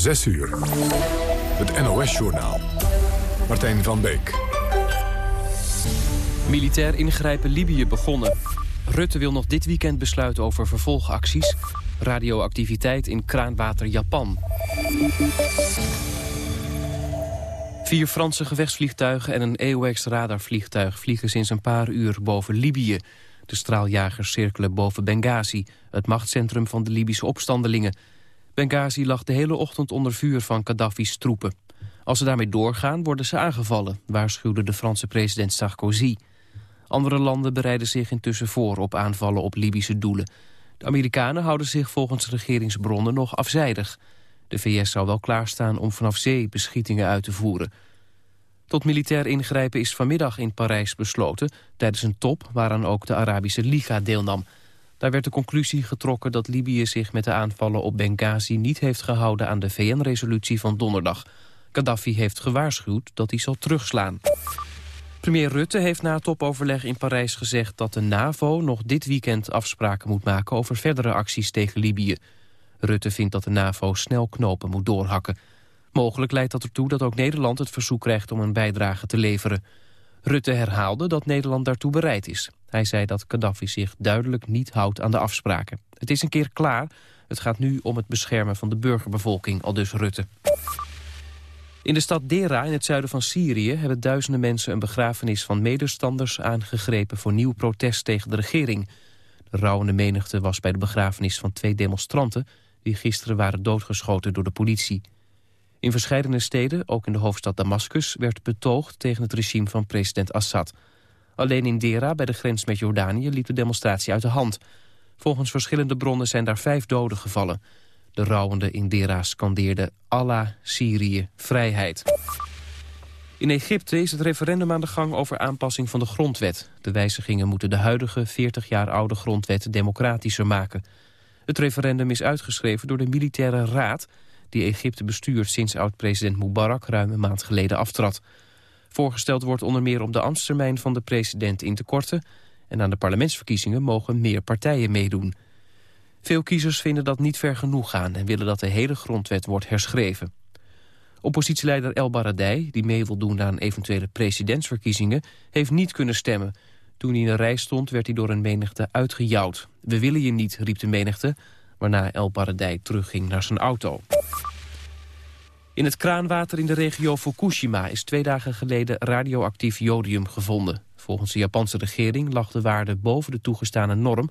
6 uur. Het NOS-journaal. Martijn van Beek. Militair ingrijpen Libië begonnen. Rutte wil nog dit weekend besluiten over vervolgacties. Radioactiviteit in kraanwater Japan. Vier Franse gevechtsvliegtuigen en een EOX-radarvliegtuig... vliegen sinds een paar uur boven Libië. De straaljagers cirkelen boven Benghazi... het machtscentrum van de Libische opstandelingen. Benghazi lag de hele ochtend onder vuur van Gaddafi's troepen. Als ze daarmee doorgaan, worden ze aangevallen... waarschuwde de Franse president Sarkozy. Andere landen bereiden zich intussen voor op aanvallen op Libische doelen. De Amerikanen houden zich volgens regeringsbronnen nog afzijdig. De VS zou wel klaarstaan om vanaf zee beschietingen uit te voeren. Tot militair ingrijpen is vanmiddag in Parijs besloten... tijdens een top waaraan ook de Arabische Liga deelnam. Daar werd de conclusie getrokken dat Libië zich met de aanvallen op Benghazi... niet heeft gehouden aan de VN-resolutie van donderdag. Gaddafi heeft gewaarschuwd dat hij zal terugslaan. Premier Rutte heeft na topoverleg in Parijs gezegd dat de NAVO nog dit weekend afspraken moet maken over verdere acties tegen Libië. Rutte vindt dat de NAVO snel knopen moet doorhakken. Mogelijk leidt dat ertoe dat ook Nederland het verzoek krijgt om een bijdrage te leveren. Rutte herhaalde dat Nederland daartoe bereid is. Hij zei dat Gaddafi zich duidelijk niet houdt aan de afspraken. Het is een keer klaar. Het gaat nu om het beschermen van de burgerbevolking, al dus Rutte. In de stad Dera in het zuiden van Syrië hebben duizenden mensen een begrafenis van medestanders aangegrepen voor nieuw protest tegen de regering. De rouwende menigte was bij de begrafenis van twee demonstranten die gisteren waren doodgeschoten door de politie. In verschillende steden, ook in de hoofdstad Damascus, werd betoogd tegen het regime van president Assad. Alleen in Dera, bij de grens met Jordanië, liep de demonstratie uit de hand. Volgens verschillende bronnen zijn daar vijf doden gevallen. De rouwende in Dera scandeerden Allah, Syrië, vrijheid. In Egypte is het referendum aan de gang over aanpassing van de grondwet. De wijzigingen moeten de huidige 40 jaar oude grondwet democratischer maken. Het referendum is uitgeschreven door de militaire raad... die Egypte bestuurt sinds oud-president Mubarak ruim een maand geleden aftrad. Voorgesteld wordt onder meer om de ambtstermijn van de president in te korten... en aan de parlementsverkiezingen mogen meer partijen meedoen... Veel kiezers vinden dat niet ver genoeg gaan... en willen dat de hele grondwet wordt herschreven. Oppositieleider El Baradei, die mee wil doen aan eventuele presidentsverkiezingen... heeft niet kunnen stemmen. Toen hij in de rij stond, werd hij door een menigte uitgejouwd. We willen je niet, riep de menigte, waarna El Baradei terugging naar zijn auto. In het kraanwater in de regio Fukushima is twee dagen geleden radioactief jodium gevonden. Volgens de Japanse regering lag de waarde boven de toegestane norm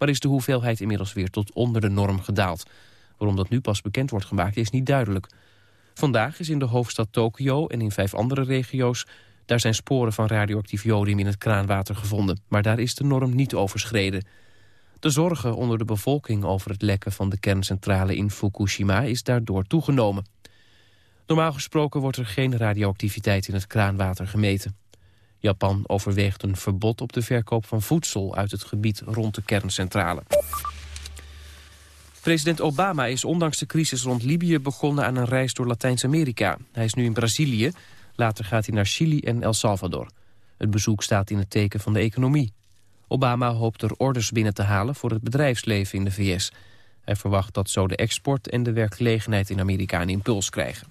maar is de hoeveelheid inmiddels weer tot onder de norm gedaald. Waarom dat nu pas bekend wordt gemaakt is niet duidelijk. Vandaag is in de hoofdstad Tokio en in vijf andere regio's... daar zijn sporen van radioactief jodium in het kraanwater gevonden. Maar daar is de norm niet overschreden. De zorgen onder de bevolking over het lekken van de kerncentrale in Fukushima... is daardoor toegenomen. Normaal gesproken wordt er geen radioactiviteit in het kraanwater gemeten. Japan overweegt een verbod op de verkoop van voedsel uit het gebied rond de kerncentrale. President Obama is ondanks de crisis rond Libië begonnen aan een reis door Latijns-Amerika. Hij is nu in Brazilië, later gaat hij naar Chili en El Salvador. Het bezoek staat in het teken van de economie. Obama hoopt er orders binnen te halen voor het bedrijfsleven in de VS. Hij verwacht dat zo de export en de werkgelegenheid in Amerika een impuls krijgen.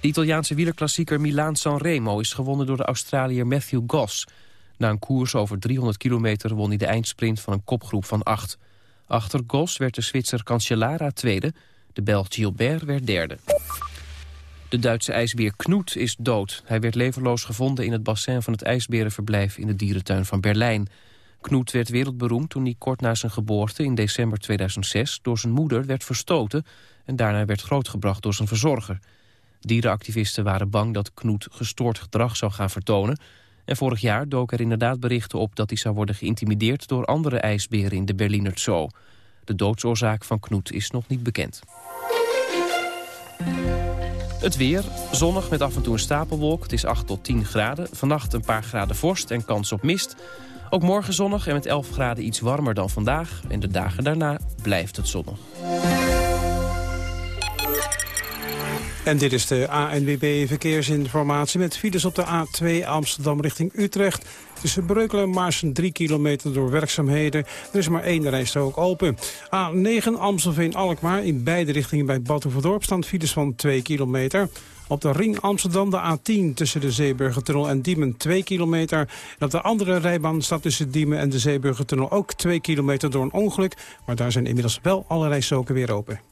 De Italiaanse wielerklassieker Milaan-San Remo is gewonnen door de Australiër Matthew Goss. Na een koers over 300 kilometer won hij de eindsprint van een kopgroep van acht. Achter Goss werd de Zwitser Cancellara tweede, de Belg Gilbert werd derde. De Duitse ijsbeer Knoet is dood. Hij werd levenloos gevonden in het bassin van het ijsberenverblijf in de dierentuin van Berlijn. Knoet werd wereldberoemd toen hij kort na zijn geboorte in december 2006 door zijn moeder werd verstoten en daarna werd grootgebracht door zijn verzorger. Dierenactivisten waren bang dat Knoet gestoord gedrag zou gaan vertonen... en vorig jaar dook er inderdaad berichten op dat hij zou worden geïntimideerd... door andere ijsberen in de Berliner Zoo. De doodsoorzaak van Knoet is nog niet bekend. Het weer, zonnig met af en toe een stapelwolk. Het is 8 tot 10 graden. Vannacht een paar graden vorst en kans op mist. Ook morgen zonnig en met 11 graden iets warmer dan vandaag. En de dagen daarna blijft het zonnig. En dit is de ANWB Verkeersinformatie met files op de A2 Amsterdam richting Utrecht. Tussen Breukelen en Maarsen 3 kilometer door werkzaamheden. Er is maar één rijstrook open. A9 Amstelveen-Alkmaar in beide richtingen bij Badhoevedorp staan files van 2 kilometer. Op de ring Amsterdam de A10 tussen de Zeeburgertunnel en Diemen 2 kilometer. En op de andere rijbaan staat tussen Diemen en de Zeeburgertunnel ook 2 kilometer door een ongeluk. Maar daar zijn inmiddels wel alle rijstroken weer open.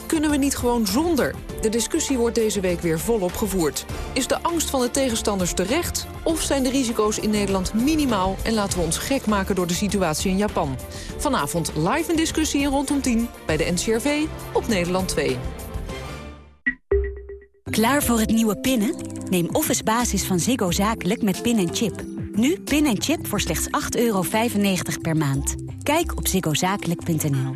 Kunnen we niet gewoon zonder? De discussie wordt deze week weer volop gevoerd. Is de angst van de tegenstanders terecht? Of zijn de risico's in Nederland minimaal... en laten we ons gek maken door de situatie in Japan? Vanavond live een discussie in Rondom 10 bij de NCRV op Nederland 2. Klaar voor het nieuwe pinnen? Neem Office Basis van Ziggo Zakelijk met pin en chip. Nu pin en chip voor slechts 8,95 euro per maand. Kijk op ziggozakelijk.nl.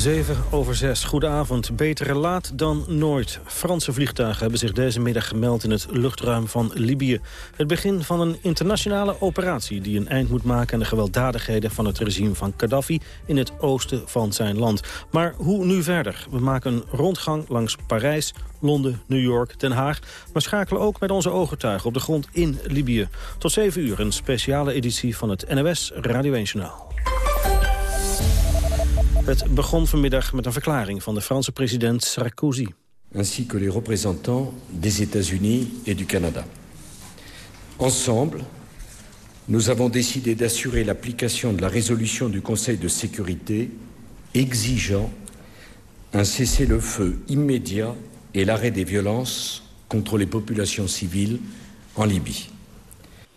7 over 6. Goedenavond. Beter laat dan nooit. Franse vliegtuigen hebben zich deze middag gemeld in het luchtruim van Libië. Het begin van een internationale operatie die een eind moet maken aan de gewelddadigheden van het regime van Gaddafi in het oosten van zijn land. Maar hoe nu verder? We maken een rondgang langs Parijs, Londen, New York, Den Haag, maar schakelen ook met onze ooggetuigen op de grond in Libië. Tot 7 uur een speciale editie van het NOS Radio 1 Journaal. Het begon vanmiddag met een verklaring van de Franse president Sarkozy. Ainsi que les représentants des États-Unis et du Canada. Ensemble, nous avons décidé d'assurer l'application de la résolution du Conseil de sécurité exigeant un cessez-le-feu immédiat et l'arrêt des violences contre les populations civiles en Libye.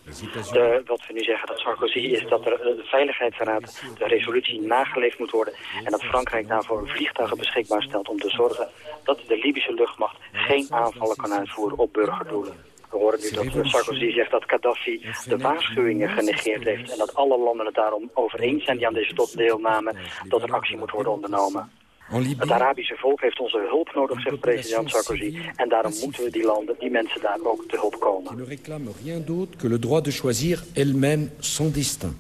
De, wat we nu zeggen dat Sarkozy is dat er eh, de Veiligheidsraad de resolutie nageleefd moet worden en dat Frankrijk daarvoor vliegtuigen beschikbaar stelt om te zorgen dat de Libische luchtmacht geen aanvallen kan uitvoeren op burgerdoelen. We horen nu dat Sarkozy zegt dat Gaddafi de waarschuwingen genegeerd heeft en dat alle landen het daarom over eens zijn die aan deze top deelnamen dat er actie moet worden ondernomen. Het Arabische volk heeft onze hulp nodig, zegt president Sarkozy. En daarom moeten we die landen, die mensen daar ook te hulp komen. ne réclame rien d'autre que le droit de choisir elle-même son destin.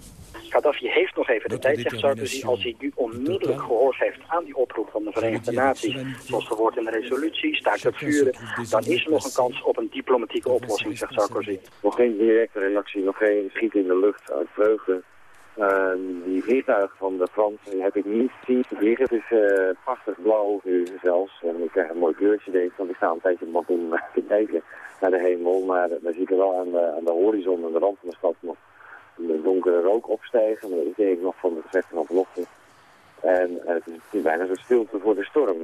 Gaddafi heeft nog even de tijd, zegt Sarkozy, als hij nu onmiddellijk gehoor geeft aan die oproep van de Verenigde Naties, zoals verwoord in de resolutie, staakt het vuren, dan is er nog een kans op een diplomatieke oplossing, zegt Sarkozy. Nog geen directe reactie, nog geen schiet in de lucht uit vreugde. Uh, die vliegtuigen van de Fransen heb ik niet zien vliegen. Het is uh, prachtig blauw nu zelfs. En ik krijg een mooi kleurtje ik, want ik sta een tijdje op om te kijken naar de hemel. Maar daar zie ik er wel aan de, aan de horizon, aan de rand van de stad nog een donkere rook opstijgen. Dat denk ik nog van de gevechten van vanochtend. En uh, het, is, bijna zo stilte voor de storm.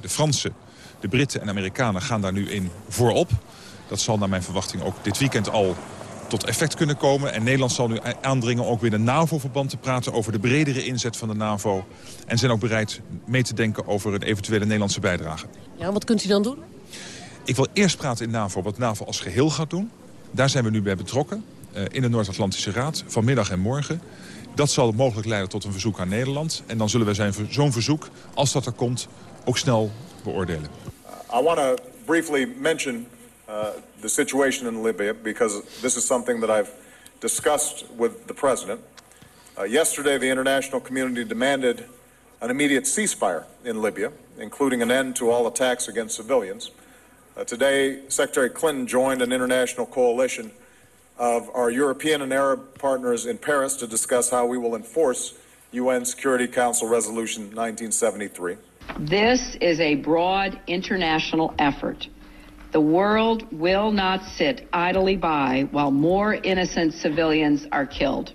de Fransen, de Britten en Amerikanen gaan daar nu in voorop. Dat zal naar mijn verwachting ook dit weekend al tot effect kunnen komen. En Nederland zal nu aandringen ook weer de NAVO-verband te praten... over de bredere inzet van de NAVO. En zijn ook bereid mee te denken over een eventuele Nederlandse bijdrage. Ja, wat kunt u dan doen? Ik wil eerst praten in NAVO wat NAVO als geheel gaat doen. Daar zijn we nu bij betrokken. Uh, in de Noord-Atlantische Raad, vanmiddag en morgen. Dat zal mogelijk leiden tot een verzoek aan Nederland. En dan zullen we zo'n verzoek, als dat er komt, ook snel beoordelen. I want to briefly mention uh, the situation in Libya because this is something that I've discussed with the president. Uh, yesterday, the international community demanded an immediate ceasefire in Libya, including an end to all attacks against civilians. Uh, today, Secretary Clinton joined an international coalition of our European and Arab partners in Paris to discuss how we will enforce UN Security Council Resolution 1973. This is a broad international effort. The world will not sit idly by while more innocent civilians are killed.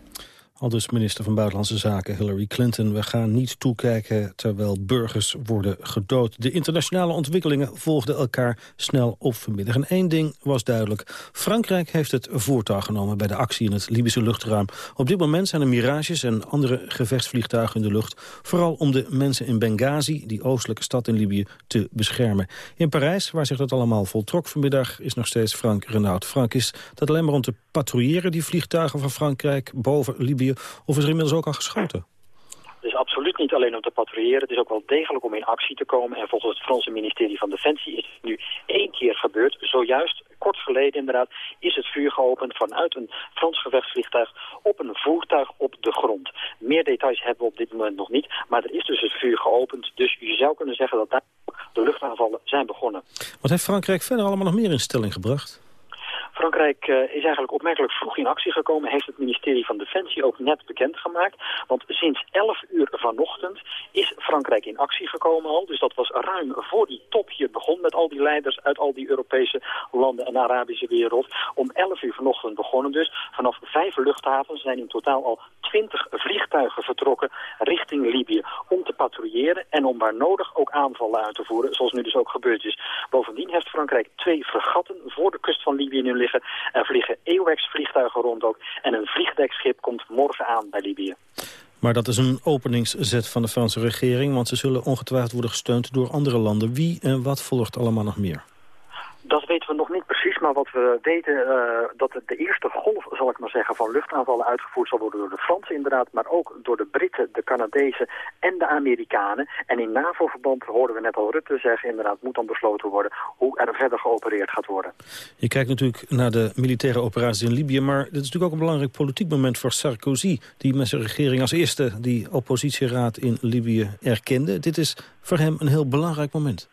Al dus minister van Buitenlandse Zaken Hillary Clinton. We gaan niet toekijken terwijl burgers worden gedood. De internationale ontwikkelingen volgden elkaar snel op vanmiddag. En één ding was duidelijk. Frankrijk heeft het voortouw genomen bij de actie in het Libische luchtruim. Op dit moment zijn er mirages en andere gevechtsvliegtuigen in de lucht. Vooral om de mensen in Benghazi, die oostelijke stad in Libië, te beschermen. In Parijs, waar zich dat allemaal voltrok vanmiddag, is nog steeds Frank Renaud. Frank, is dat alleen maar om te patrouilleren, die vliegtuigen van Frankrijk boven Libië? Of is er inmiddels ook al geschoten? Het is absoluut niet alleen om te patrouilleren. Het is ook wel degelijk om in actie te komen. En volgens het Franse ministerie van Defensie is het nu één keer gebeurd. Zojuist, kort geleden inderdaad, is het vuur geopend vanuit een Frans gevechtsvliegtuig op een voertuig op de grond. Meer details hebben we op dit moment nog niet. Maar er is dus het vuur geopend. Dus je zou kunnen zeggen dat daar de luchtaanvallen zijn begonnen. Wat heeft Frankrijk verder allemaal nog meer in stelling gebracht? Frankrijk uh, is eigenlijk opmerkelijk vroeg in actie gekomen, heeft het ministerie van Defensie ook net bekendgemaakt. Want sinds 11 uur vanochtend is Frankrijk in actie gekomen al. Dus dat was ruim voor die top hier begon met al die leiders uit al die Europese landen en Arabische wereld. Om 11 uur vanochtend begonnen dus. Vanaf vijf luchthavens zijn in totaal al 20 vliegtuigen vertrokken richting Libië om te patrouilleren en om waar nodig ook aanvallen uit te voeren, zoals nu dus ook gebeurd is. Bovendien heeft Frankrijk twee fregatten voor de kust van Libië nu Er vliegen EWAX-vliegtuigen rond ook en een vliegdekschip komt morgen aan bij Libië. Maar dat is een openingszet van de Franse regering, want ze zullen ongetwijfeld worden gesteund door andere landen. Wie en wat volgt allemaal nog meer? Dat weten we nog niet precies, maar wat we weten uh, dat de eerste golf, zal ik maar zeggen, van luchtaanvallen uitgevoerd zal worden door de Fransen inderdaad, maar ook door de Britten, de Canadezen en de Amerikanen. En in NAVO-verband hoorden we net al Rutte zeggen, inderdaad moet dan besloten worden hoe er verder geopereerd gaat worden. Je kijkt natuurlijk naar de militaire operaties in Libië, maar dit is natuurlijk ook een belangrijk politiek moment voor Sarkozy, die met zijn regering als eerste die oppositieraad in Libië erkende. Dit is voor hem een heel belangrijk moment.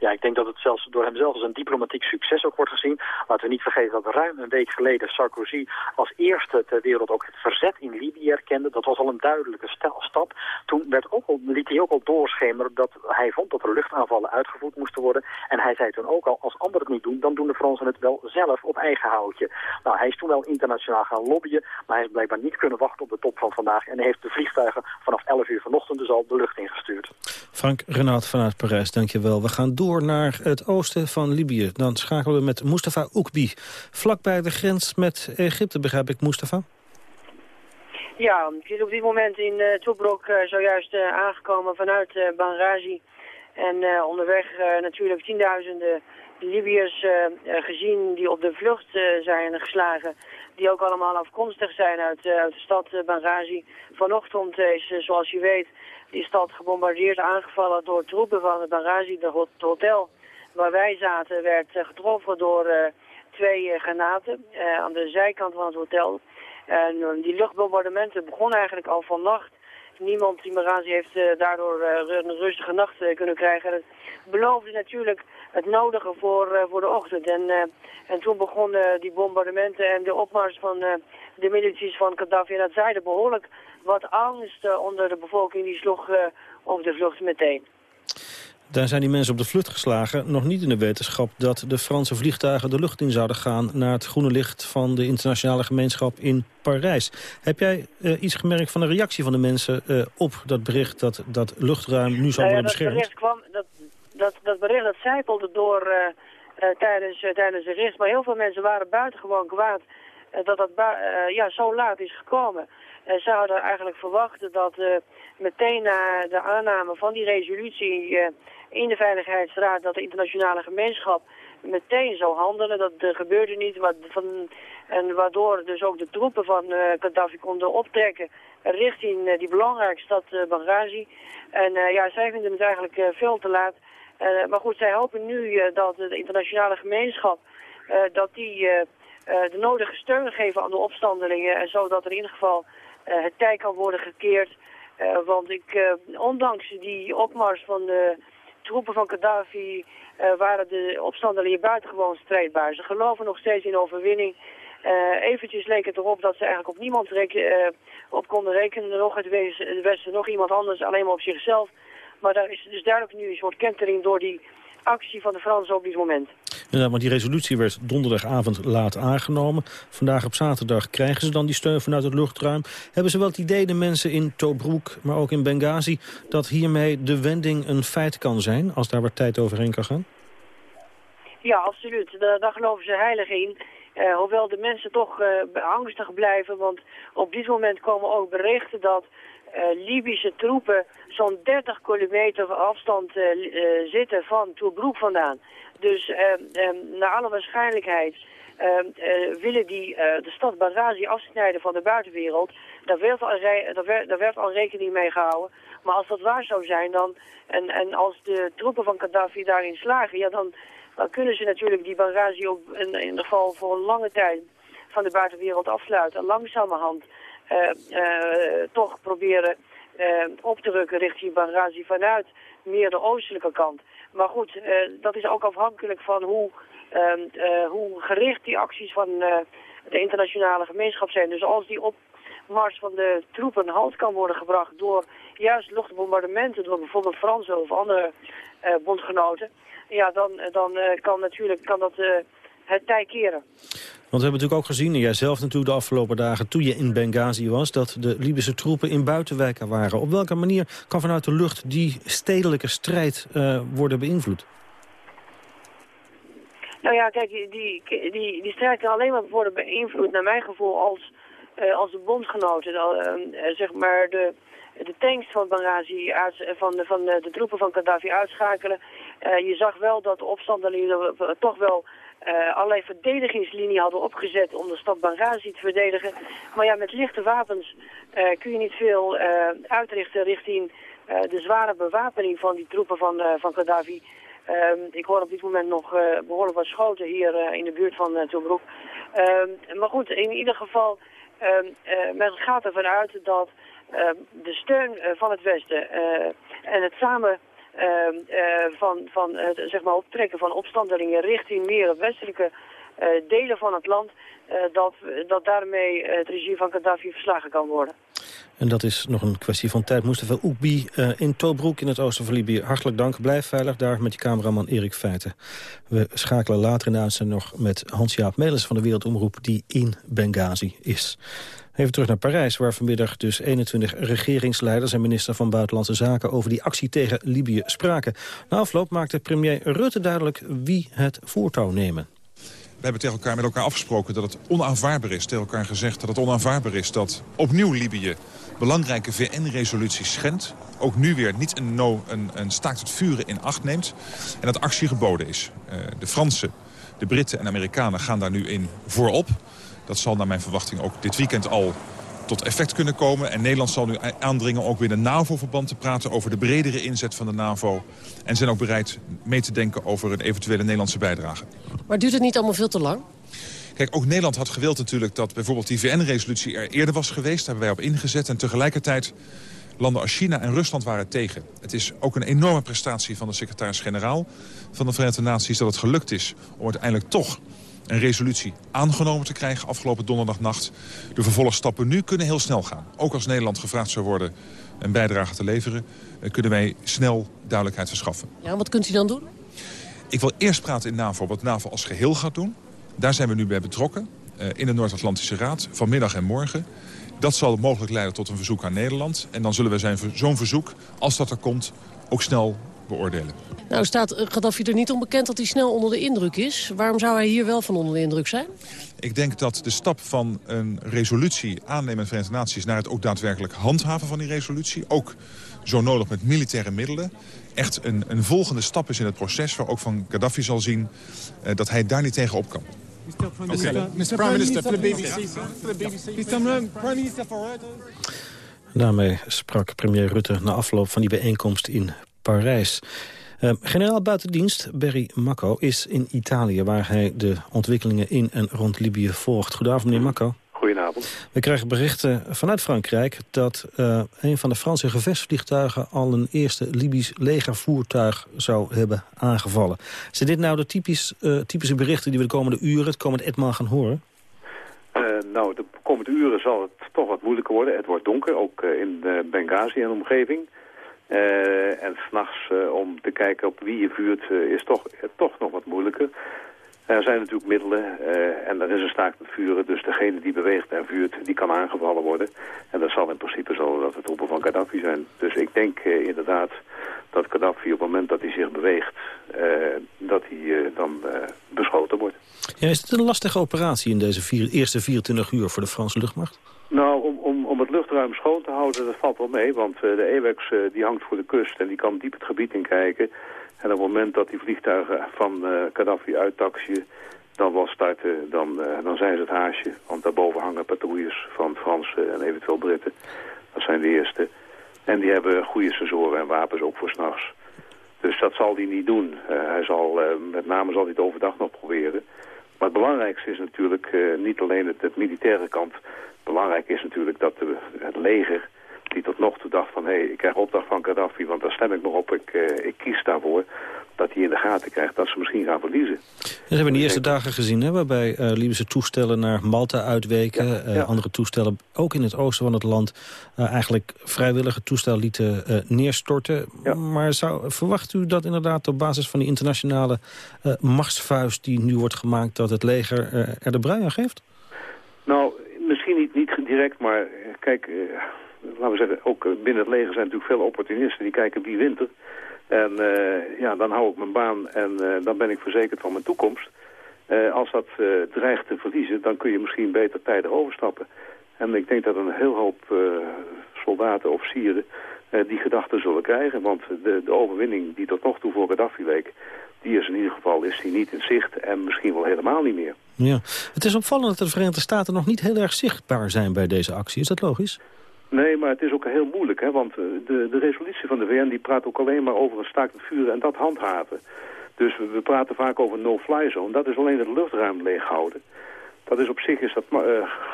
Ja, ik denk dat het zelfs door hem zelf als een diplomatiek succes ook wordt gezien. Laten we niet vergeten dat ruim een week geleden Sarkozy als eerste ter wereld ook het verzet in Libië erkende. Dat was al een duidelijke stap. Toen werd ook al, liet hij ook al doorschemeren dat hij vond dat er luchtaanvallen uitgevoerd moesten worden. En hij zei toen ook al, als anderen het niet doen, dan doen de Fransen het wel zelf op eigen houtje. Nou, hij is toen wel internationaal gaan lobbyen, maar hij heeft blijkbaar niet kunnen wachten op de top van vandaag. En hij heeft de vliegtuigen vanaf 11 uur vanochtend dus al de lucht ingestuurd. Frank Renaat vanuit Parijs, dankjewel. We gaan door naar het oosten van Libië. Dan schakelen we met Mustafa Oekbi. Vlakbij de grens met Egypte, begrijp ik, Mustafa? Ja, ik zit op dit moment in uh, Tobruk, uh, zojuist uh, aangekomen vanuit uh, Benghazi. En onderweg natuurlijk tienduizenden Libiërs gezien die op de vlucht zijn geslagen. Die ook allemaal afkomstig zijn uit, uit de stad Benghazi. Vanochtend is, zoals je weet, die stad gebombardeerd, aangevallen door troepen van het Benghazi. De hotel waar wij zaten werd getroffen door twee granaten aan de zijkant van het hotel. En die luchtbombardementen begonnen eigenlijk al vannacht. Niemand in Benghazi heeft daardoor een rustige nacht kunnen krijgen. Het beloofde natuurlijk het nodige voor, voor de ochtend. En, en toen begonnen die bombardementen en de opmars van de milities van Gaddafi en het zuiden behoorlijk wat angst onder de bevolking. Die sloeg op de vlucht meteen. Daar zijn die mensen op de vlucht geslagen. Nog niet in de wetenschap dat de Franse vliegtuigen de lucht in zouden gaan... naar het groene licht van de internationale gemeenschap in Parijs. Heb jij uh, iets gemerkt van de reactie van de mensen uh, op dat bericht... dat dat luchtruim nu zal worden beschermd? Dat bericht, kwam, dat, dat, dat bericht dat zijpelde door uh, tijdens, tijdens de rit. Maar heel veel mensen waren buitengewoon kwaad dat dat ja, zo laat is gekomen. En ze hadden eigenlijk verwachten dat meteen na de aanname van die resolutie in de Veiligheidsraad dat de internationale gemeenschap meteen zou handelen. Dat gebeurde niet. Wat van, en waardoor dus ook de troepen van Gaddafi konden optrekken richting die belangrijke stad Benghazi. En ja, zij vinden het eigenlijk veel te laat. Maar goed, zij hopen nu dat de internationale gemeenschap dat die de nodige steun geven aan de opstandelingen. En zodat er in ieder geval het tij kan worden gekeerd. want ik, ondanks die opmars van de troepen van Gaddafi waren de opstandelingen buitengewoon strijdbaar. Ze geloven nog steeds in overwinning. eventjes leek het erop dat ze eigenlijk op niemand op konden rekenen. Nog het Westen, nog iemand anders, alleen maar op zichzelf. Maar daar is dus duidelijk nu een soort kentering door die actie van de Fransen op dit moment. Ja, want die resolutie werd donderdagavond laat aangenomen. Vandaag op zaterdag krijgen ze dan die steun vanuit het luchtruim. Hebben ze wel het idee, de mensen in Tobruk, maar ook in Benghazi... dat hiermee de wending een feit kan zijn, als daar wat tijd overheen kan gaan? Ja, absoluut. Daar, geloven ze heilig in. Uh, hoewel de mensen toch uh, angstig blijven, want op dit moment komen ook berichten dat uh, Libische troepen zo'n 30 kilometer afstand zitten van Tobruk vandaan. Dus uh, naar alle waarschijnlijkheid uh, willen die de stad Benghazi afsnijden van de buitenwereld. Daar werd, al daar, werd, daar werd al rekening mee gehouden. Maar als dat waar zou zijn dan, en, en als de troepen van Gaddafi daarin slagen, ja, dan, dan kunnen ze natuurlijk die Benghazi ook in, in ieder geval voor een lange tijd van de buitenwereld afsluiten. En langzamerhand toch proberen op te rukken richting Benghazi vanuit meer de oostelijke kant. Maar goed, uh, dat is ook afhankelijk van hoe, uh, hoe gericht die acties van de internationale gemeenschap zijn. Dus als die opmars van de troepen halt kan worden gebracht door juist luchtbombardementen door bijvoorbeeld Franse of andere bondgenoten, ja, dan, dan kan natuurlijk kan dat het tij keren. Want we hebben natuurlijk ook gezien, en jij zelf natuurlijk de afgelopen dagen... toen je in Benghazi was, dat de Libische troepen in buitenwijken waren. Op welke manier kan vanuit de lucht die stedelijke strijd uh, worden beïnvloed? Nou ja, kijk, die, die, die strijd kan alleen maar worden beïnvloed, naar mijn gevoel, als, uh, als de bondgenoten, uh, zeg maar, de, de tanks van Benghazi, uit, van, van de, de troepen van Gaddafi uitschakelen. je zag wel dat de opstandelingen toch wel uh, allerlei verdedigingslinie hadden opgezet om de stad Benghazi te verdedigen. Maar ja, met lichte wapens uh, kun je niet veel uh, uitrichten richting de zware bewapening van die troepen van, van Gaddafi. Ehm, ik hoor op dit moment nog behoorlijk wat schoten hier in de buurt van uh, Tobruk. Ehm, maar goed, in ieder geval, ehm, men gaat ervan uit dat de steun van het Westen en het samen eh, van, van het zeg maar optrekken van opstandelingen richting meer westelijke eh, delen van het land, eh, dat, dat daarmee het regime van Gaddafi verslagen kan worden. En dat is nog een kwestie van tijd. Mustafa Oekbi in Tobruk in het oosten van Libië. Hartelijk dank. Blijf veilig daar met je cameraman Erik Feiten. We schakelen later in de nog met Hans-Jaap Melis van de Wereldomroep... die in Benghazi is. Even terug naar Parijs, waar vanmiddag dus 21 regeringsleiders... en minister van Buitenlandse Zaken over die actie tegen Libië spraken. Na afloop maakte premier Rutte duidelijk wie het voortouw nemen. We hebben tegen elkaar met elkaar afgesproken dat het onaanvaardbaar is. Tegen elkaar gezegd dat het onaanvaardbaar is dat opnieuw Libië belangrijke VN-resoluties schendt. Ook nu weer niet een, een, een staakt het vuren in acht neemt. En dat actie geboden is. Uh, de Fransen, de Britten en Amerikanen gaan daar nu in voorop. Dat zal naar mijn verwachting ook dit weekend al tot effect kunnen komen. En Nederland zal nu aandringen ook weer een NAVO-verband te praten... over de bredere inzet van de NAVO. En zijn ook bereid mee te denken over een eventuele Nederlandse bijdrage. Maar duurt het niet allemaal veel te lang? Kijk, ook Nederland had gewild natuurlijk dat bijvoorbeeld die VN-resolutie er eerder was geweest. Daar hebben wij op ingezet. En tegelijkertijd landen als China en Rusland waren tegen. Het is ook een enorme prestatie van de secretaris-generaal van de Verenigde Naties... dat het gelukt is om uiteindelijk toch een resolutie aangenomen te krijgen afgelopen donderdagnacht. De vervolgstappen nu kunnen heel snel gaan. Ook als Nederland gevraagd zou worden een bijdrage te leveren... Eh, kunnen wij snel duidelijkheid verschaffen. Ja, wat kunt u dan doen? Ik wil eerst praten in NAVO wat NAVO als geheel gaat doen. Daar zijn we nu bij betrokken. Uh, in de Noord-Atlantische Raad, vanmiddag en morgen. Dat zal mogelijk leiden tot een verzoek aan Nederland. En dan zullen we zo'n verzoek, als dat er komt, ook snel beoordelen. Nou staat Gaddafi er niet onbekend dat hij snel onder de indruk is. Waarom zou hij hier wel van onder de indruk zijn? Ik denk dat de stap van een resolutie aannemen in de Verenigde Naties... naar het ook daadwerkelijk handhaven van die resolutie... ook zo nodig met militaire middelen... echt een, een volgende stap is in het proces... waar ook van Gaddafi zal zien uh, dat hij daar niet tegen op kan. Mr. Prime Minister, Prime Minister, for the BBC. Mr. Prime Minister for Daarmee sprak premier Rutte na afloop van die bijeenkomst in Parijs. Uh, generaal buitendienst Berry Macco is in Italië... waar hij de ontwikkelingen in en rond Libië volgt. Goedenavond, meneer Macco. Goedenavond. We krijgen berichten vanuit Frankrijk dat uh, een van de Franse gevechtsvliegtuigen al een eerste Libisch legervoertuig zou hebben aangevallen. Zijn dit nou de typisch, uh, typische berichten die we de komende uren, het komende etmaal gaan horen? nou, de komende uren zal het toch wat moeilijker worden. Het wordt donker, ook in Benghazi en omgeving. En s'nachts om te kijken op wie je vuurt is toch, toch nog wat moeilijker. Er zijn natuurlijk middelen en er is een staakt het vuren. Dus degene die beweegt en vuurt, die kan aangevallen worden. En dat zal in principe zo dat het troepen van Gaddafi zijn. Dus ik denk inderdaad dat Gaddafi op het moment dat hij zich beweegt... Dat hij dan beschoten wordt. Ja, is het een lastige operatie in deze vier, eerste 24 uur voor de Franse luchtmacht? Nou, om, luchtruim schoon te houden, dat valt wel mee. Want de EWAX die hangt voor de kust en die kan diep het gebied in kijken... En op het moment dat die vliegtuigen van uh, Gaddafi uittaxiën, dan wel starten, dan, dan zijn ze het haasje. Want daarboven hangen patrouilles van Fransen en eventueel Britten. Dat zijn de eerste. En die hebben goede sensoren en wapens ook voor s'nachts. Dus dat zal hij niet doen. Hij zal, met name zal hij het overdag nog proberen. Maar het belangrijkste is natuurlijk niet alleen het, militaire kant. Belangrijk is natuurlijk dat de, het leger die tot nog toe dacht van... hé, hey, ik krijg opdracht van Gaddafi, want daar stem ik nog op, ik, uh, ik kies daarvoor... dat hij in de gaten krijgt dat ze misschien gaan verliezen. Dat hebben we in de eerste dagen gezien, hè, waarbij uh, Libische toestellen naar Malta uitweken. Ja, ja. Uh, andere toestellen, ook in het oosten van het land... eigenlijk vrijwillige toestellen lieten neerstorten. Ja. Maar zou, verwacht u dat inderdaad op basis van die internationale machtsvuist... die nu wordt gemaakt, dat het leger er de brui aan geeft? Nou, misschien niet, niet direct, maar kijk laten we zeggen, ook eh, binnen het leger zijn natuurlijk veel opportunisten die kijken wie wint er. En uh, ja, dan hou ik mijn baan en uh, dan ben ik verzekerd van mijn toekomst. Uh, als dat dreigt te verliezen, dan kun je misschien beter tijdig overstappen. En ik denk dat een heel hoop soldaten, officieren, die gedachten zullen krijgen. Want de, de overwinning die tot nog toe voor Gaddafi leek, die is in ieder geval is die niet in zicht en misschien wel helemaal niet meer. Ja. Het is opvallend dat de Verenigde Staten nog niet heel erg zichtbaar zijn bij deze actie. Is dat logisch? Nee, maar het is ook heel moeilijk, hè, want de, de resolutie van de VN die praat ook alleen maar over een staakt het vuren en dat handhaven. Dus we, praten vaak over no-fly zone. Dat is alleen het luchtruim leeghouden. Dat is op zich is dat uh,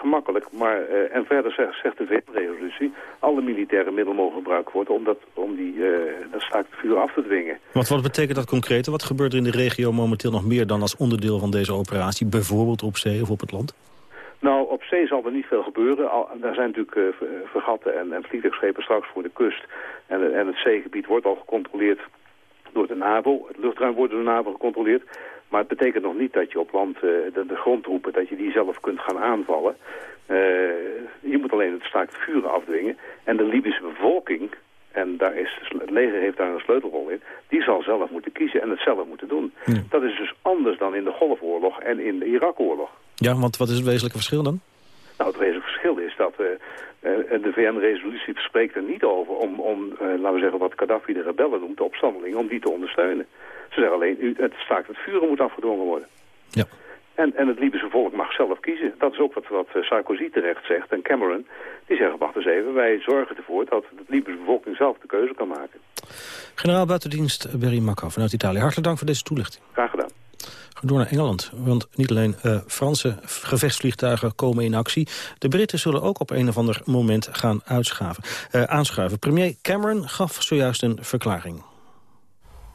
gemakkelijk, maar uh, en verder zegt, zegt de VN-resolutie... alle militaire middelen mogen gebruikt worden om, dat, om die, uh, dat staakt vuur af te dwingen. Wat, wat betekent dat concreet? Wat gebeurt er in de regio momenteel nog meer dan als onderdeel van deze operatie? Bijvoorbeeld op zee of op het land? Nou, op zee zal er niet veel gebeuren. Al, daar zijn natuurlijk uh, vergatten en, en vliegtuigschepen straks voor de kust. En, en het zeegebied wordt al gecontroleerd door de NAVO. Het luchtruim wordt door de NAVO gecontroleerd. Maar het betekent nog niet dat je op land uh, de, de grondtroepen, dat je die zelf kunt gaan aanvallen. Uh, je moet alleen het staakt vuren afdwingen. En de Libische bevolking, en daar is, het leger heeft daar een sleutelrol in, die zal zelf moeten kiezen en het zelf moeten doen. Ja. Dat is dus anders dan in de Golfoorlog en in de Irakoorlog. Ja, want wat is het wezenlijke verschil dan? Nou, het wezenlijke verschil is dat uh, uh, de VN-resolutie spreekt er niet over om, om uh, laten we zeggen, wat Gaddafi de rebellen noemt, de opstandelingen, om die te ondersteunen. Ze zeggen alleen, u, het staakt het vuren moet afgedwongen worden. Ja. En, en het Libische volk mag zelf kiezen. Dat is ook wat, wat Sarkozy terecht zegt en Cameron. Die zeggen, wacht eens even, wij zorgen ervoor dat de Libische bevolking zelf de keuze kan maken. Generaal buitendienst Berry Makka vanuit Italië. Hartelijk dank voor deze toelichting. Graag gedaan door naar Engeland. Want niet alleen uh, Franse gevechtsvliegtuigen komen in actie. De Britten zullen ook op een of ander moment gaan uitschaven, uh, aanschuiven. Premier Cameron gaf zojuist een verklaring.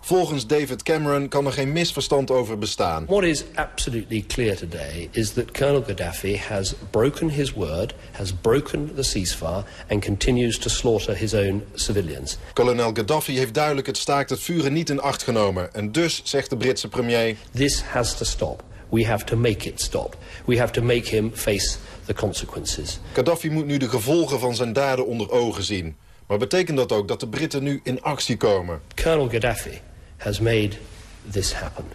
Volgens David Cameron kan er geen misverstand over bestaan. What is absolutely clear today is that Colonel Gaddafi has broken his word, has broken the ceasefire and continues to slaughter his own civilians. Kolonel Gaddafi heeft duidelijk het staakt het vuren niet in acht genomen en dus zegt de Britse premier This has to stop. We have to make it stop. We have to make him face the consequences. Gaddafi moet nu de gevolgen van zijn daden onder ogen zien. Maar betekent dat ook dat de Britten nu in actie komen? Colonel Gaddafi has made this happen.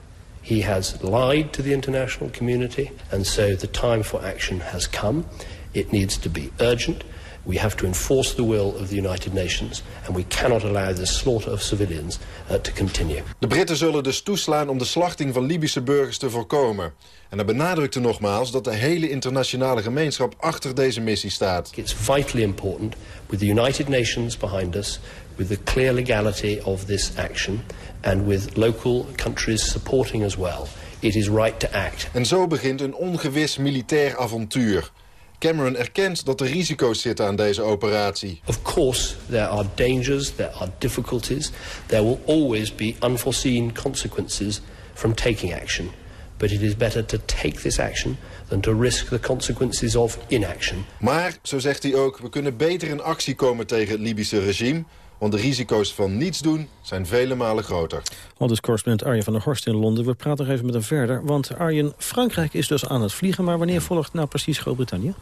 He has lied to the international community, and so the time for action has come. It needs to be urgent. We have to enforce the will of the United Nations, and we cannot allow the slaughter of civilians uh, to continue. De Britten zullen dus toeslaan om de slachting van Libische burgers te voorkomen. En hij benadrukte nogmaals dat de hele internationale gemeenschap achter deze missie staat. It's vitally important, with the United Nations behind us, with the clear legality of this action and with local countries supporting as well. It is right to act. En zo begint een ongewis militair avontuur. Cameron erkent dat er risico's zitten aan deze operatie. Of course, there are dangers, there are difficulties. There will always be unforeseen consequences from taking action. But it is better to take this action than to risk the consequences of inaction. Maar, zo zegt hij ook, we kunnen beter in actie komen tegen het Libische regime... Want de risico's van niets doen zijn vele malen groter. Al dus correspondent Arjen van der Horst in Londen. We praten nog even met hem verder. Want Arjen, Frankrijk is dus aan het vliegen. Maar wanneer volgt nou precies Groot-Brittannië?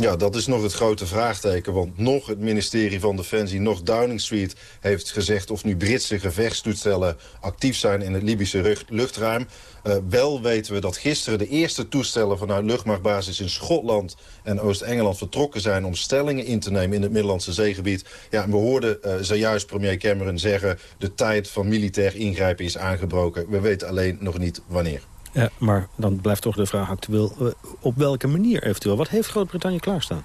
Ja, dat is nog het grote vraagteken. Want nog het ministerie van Defensie, nog Downing Street... heeft gezegd of nu Britse gevechtstoestellen actief zijn in het Libische luchtruim. Uh, wel weten we dat gisteren de eerste toestellen vanuit luchtmachtbasis in Schotland en Oost-Engeland vertrokken zijn om stellingen in te nemen in het Middellandse zeegebied. Ja, en we hoorden uh, zojuist premier Cameron zeggen de tijd van militair ingrijpen is aangebroken. We weten alleen nog niet wanneer. Ja, maar dan blijft toch de vraag actueel. Uh, op welke manier eventueel? Wat heeft Groot-Brittannië klaarstaan?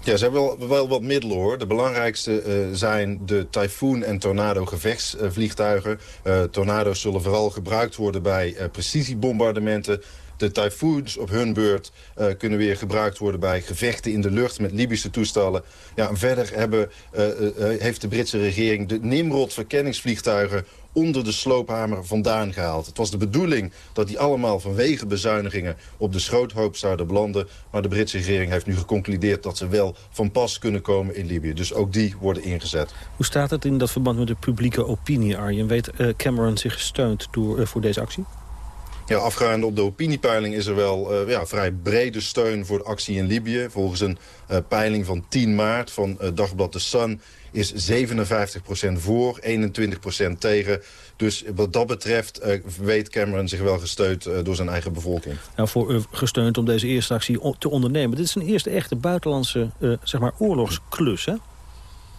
Ja, ze hebben wel, wel wat middelen hoor. De belangrijkste uh, zijn de Typhoon en Tornado gevechtsvliegtuigen. Uh, tornado's zullen vooral gebruikt worden bij precisiebombardementen. De Typhoons op hun beurt uh, kunnen weer gebruikt worden bij gevechten in de lucht met Libische toestellen. Ja, verder hebben, uh, uh, heeft de Britse regering de Nimrod verkenningsvliegtuigen onder de sloophamer vandaan gehaald. Het was de bedoeling dat die allemaal vanwege bezuinigingen op de schroothoop zouden belanden. Maar de Britse regering heeft nu geconcludeerd dat ze wel van pas kunnen komen in Libië. Dus ook die worden ingezet. Hoe staat het in dat verband met de publieke opinie, Arjen? Weet Cameron zich gesteund door, voor deze actie? Ja, afgaande op de opiniepeiling is er wel uh, ja, vrij brede steun voor de actie in Libië. Volgens een uh, peiling van 10 maart van uh, Dagblad The Sun is 57% voor, 21% tegen. Dus wat dat betreft weet Cameron zich wel gesteund door zijn eigen bevolking. Nou, voor, gesteund om deze eerste actie te ondernemen. Dit is een eerste echte buitenlandse zeg maar oorlogsklus, hè?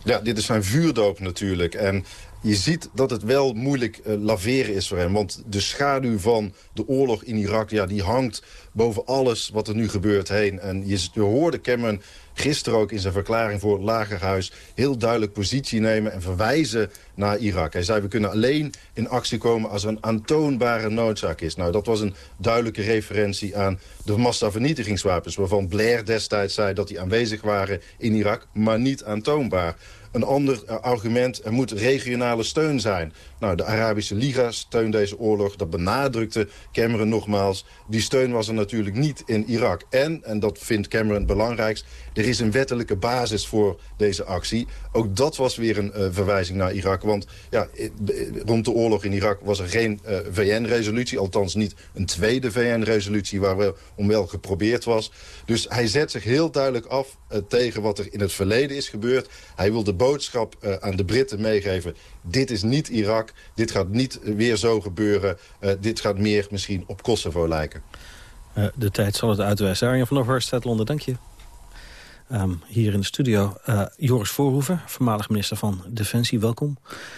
Ja, dit is zijn vuurdoop natuurlijk. En je ziet dat het wel moeilijk uh, laveren is voor hem. Want de schaduw van de oorlog in Irak, ja, die hangt boven alles wat er nu gebeurt heen. En je, je hoorde Cameron gisteren ook in zijn verklaring voor het Lagerhuis... heel duidelijk positie nemen en verwijzen naar Irak. Hij zei, we kunnen alleen in actie komen als er een aantoonbare noodzaak is. Nou, dat was een duidelijke referentie aan de massavernietigingswapens... waarvan Blair destijds zei dat die aanwezig waren in Irak, maar niet aantoonbaar. Een ander uh, argument, er moet regionale steun zijn. Nou, de Arabische Liga steunt deze oorlog. Dat benadrukte Cameron nogmaals. Die steun was er natuurlijk niet in Irak. En, en dat vindt Cameron het belangrijkst... er is een wettelijke basis voor deze actie. Ook dat was weer een uh, verwijzing naar Irak. Want ja, rond de oorlog in Irak was er geen VN-resolutie. Althans niet een tweede VN-resolutie waar om wel geprobeerd was. Dus hij zet zich heel duidelijk af tegen wat er in het verleden is gebeurd. Hij wil de boodschap aan de Britten meegeven. Dit is niet Irak. Dit gaat niet weer zo gebeuren. Dit gaat meer misschien op Kosovo lijken. De tijd zal het uitwijzen. Arjen van der Londen, dank je. Um, hier in de studio uh, Joris Voorhoeven, voormalig minister van Defensie. Welkom.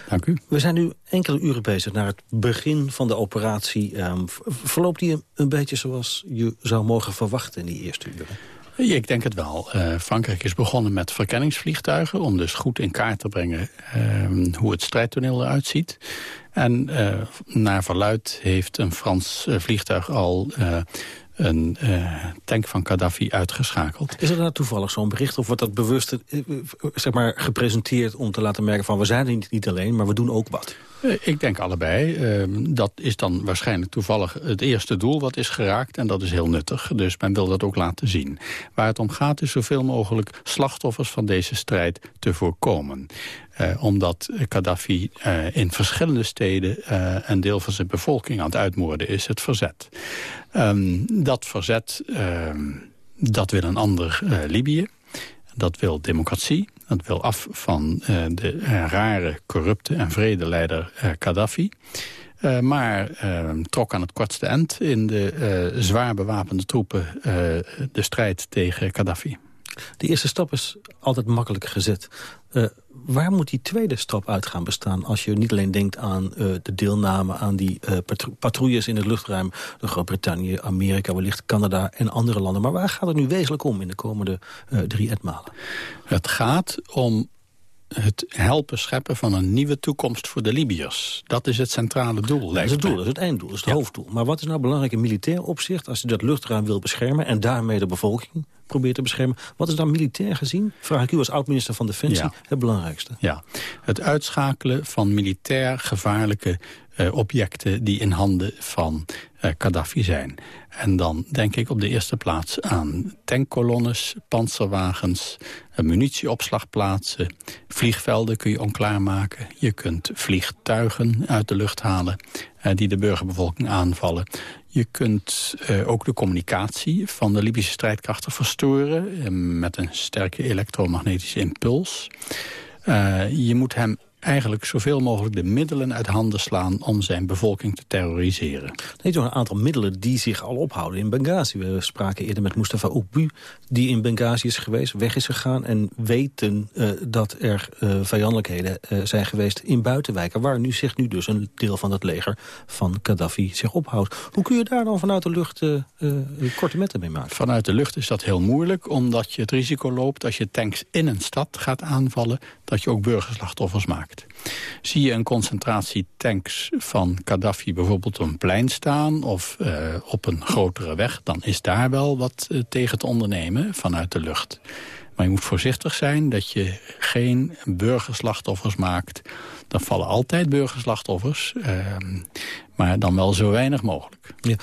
Dank u. We zijn nu enkele uren bezig naar het begin van de operatie. Um, verloopt die een beetje zoals je zou mogen verwachten in die eerste uren? Ja, ik denk het wel. Uh, Frankrijk is begonnen met verkenningsvliegtuigen... om dus goed in kaart te brengen uh, hoe het strijdtoneel eruit ziet. En uh, naar verluid heeft een Frans vliegtuig al een uh, tank van Gaddafi uitgeschakeld. Is er nou toevallig zo'n bericht of wordt dat bewust zeg maar, gepresenteerd om te laten merken van we zijn er niet alleen, maar we doen ook wat? Ik denk allebei. Uh, dat is dan waarschijnlijk toevallig het eerste doel wat is geraakt. En dat is heel nuttig. Dus men wil dat ook laten zien. Waar het om gaat is zoveel mogelijk slachtoffers van deze strijd te voorkomen. Uh, omdat Gaddafi uh, in verschillende steden uh, een deel van zijn bevolking aan het uitmoorden is. Het verzet. Um, dat verzet, dat wil een ander Libië. Dat wil democratie. Dat wil af van de rare, corrupte en vrede leider uh, Gaddafi. maar trok aan het kortste eind in de zwaar bewapende troepen de strijd tegen Gaddafi. De eerste stap is altijd makkelijk gezet. Uh, waar moet die tweede stap uit gaan bestaan... als je niet alleen denkt aan uh, de deelname aan die uh, patro patrouilles in het luchtruim... Groot-Brittannië, Amerika, wellicht Canada en andere landen. Maar waar gaat het nu wezenlijk om in de komende drie etmalen? Het gaat om het helpen scheppen van een nieuwe toekomst voor de Libiërs. Dat is het centrale doel. Dat is het doel, dat is het einddoel, dat is het ja. hoofddoel. Maar wat is nou belangrijk in militair opzicht... als je dat luchtruim wil beschermen en daarmee de bevolking probeert te beschermen. Wat is dan militair gezien, vraag ik u als oud-minister van Defensie, ja. het belangrijkste? Ja, het uitschakelen van militair gevaarlijke uh, objecten die in handen van Gaddafi zijn. En dan denk ik op de eerste plaats aan tankkolonnes, panzerwagens... munitieopslagplaatsen, vliegvelden kun je onklaarmaken. Je kunt vliegtuigen uit de lucht halen die de burgerbevolking aanvallen. Je kunt ook de communicatie van de Libische strijdkrachten verstoren... Met een sterke elektromagnetische impuls. Je moet hem eigenlijk zoveel mogelijk de middelen uit handen slaan... om zijn bevolking te terroriseren. Er zijn toch een aantal middelen die zich al ophouden in Benghazi. We spraken eerder met Mustafa Oubu, die in Benghazi is geweest, weg is gegaan... en weten uh, dat er uh, vijandelijkheden uh, zijn geweest in buitenwijken... waar nu zich nu dus een deel van het leger van Gaddafi zich ophoudt. Hoe kun je daar dan vanuit de lucht korte metten mee maken? Vanuit de lucht is dat heel moeilijk, omdat je het risico loopt... als je tanks in een stad gaat aanvallen, dat je ook burgerslachtoffers maakt. Zie je een concentratie tanks van Gaddafi bijvoorbeeld op een plein staan... of uh, op een grotere weg, dan is daar wel wat uh, tegen te ondernemen vanuit de lucht. Maar je moet voorzichtig zijn dat je geen burgerslachtoffers maakt. Dan vallen altijd burgerslachtoffers, uh, maar dan wel zo weinig mogelijk. U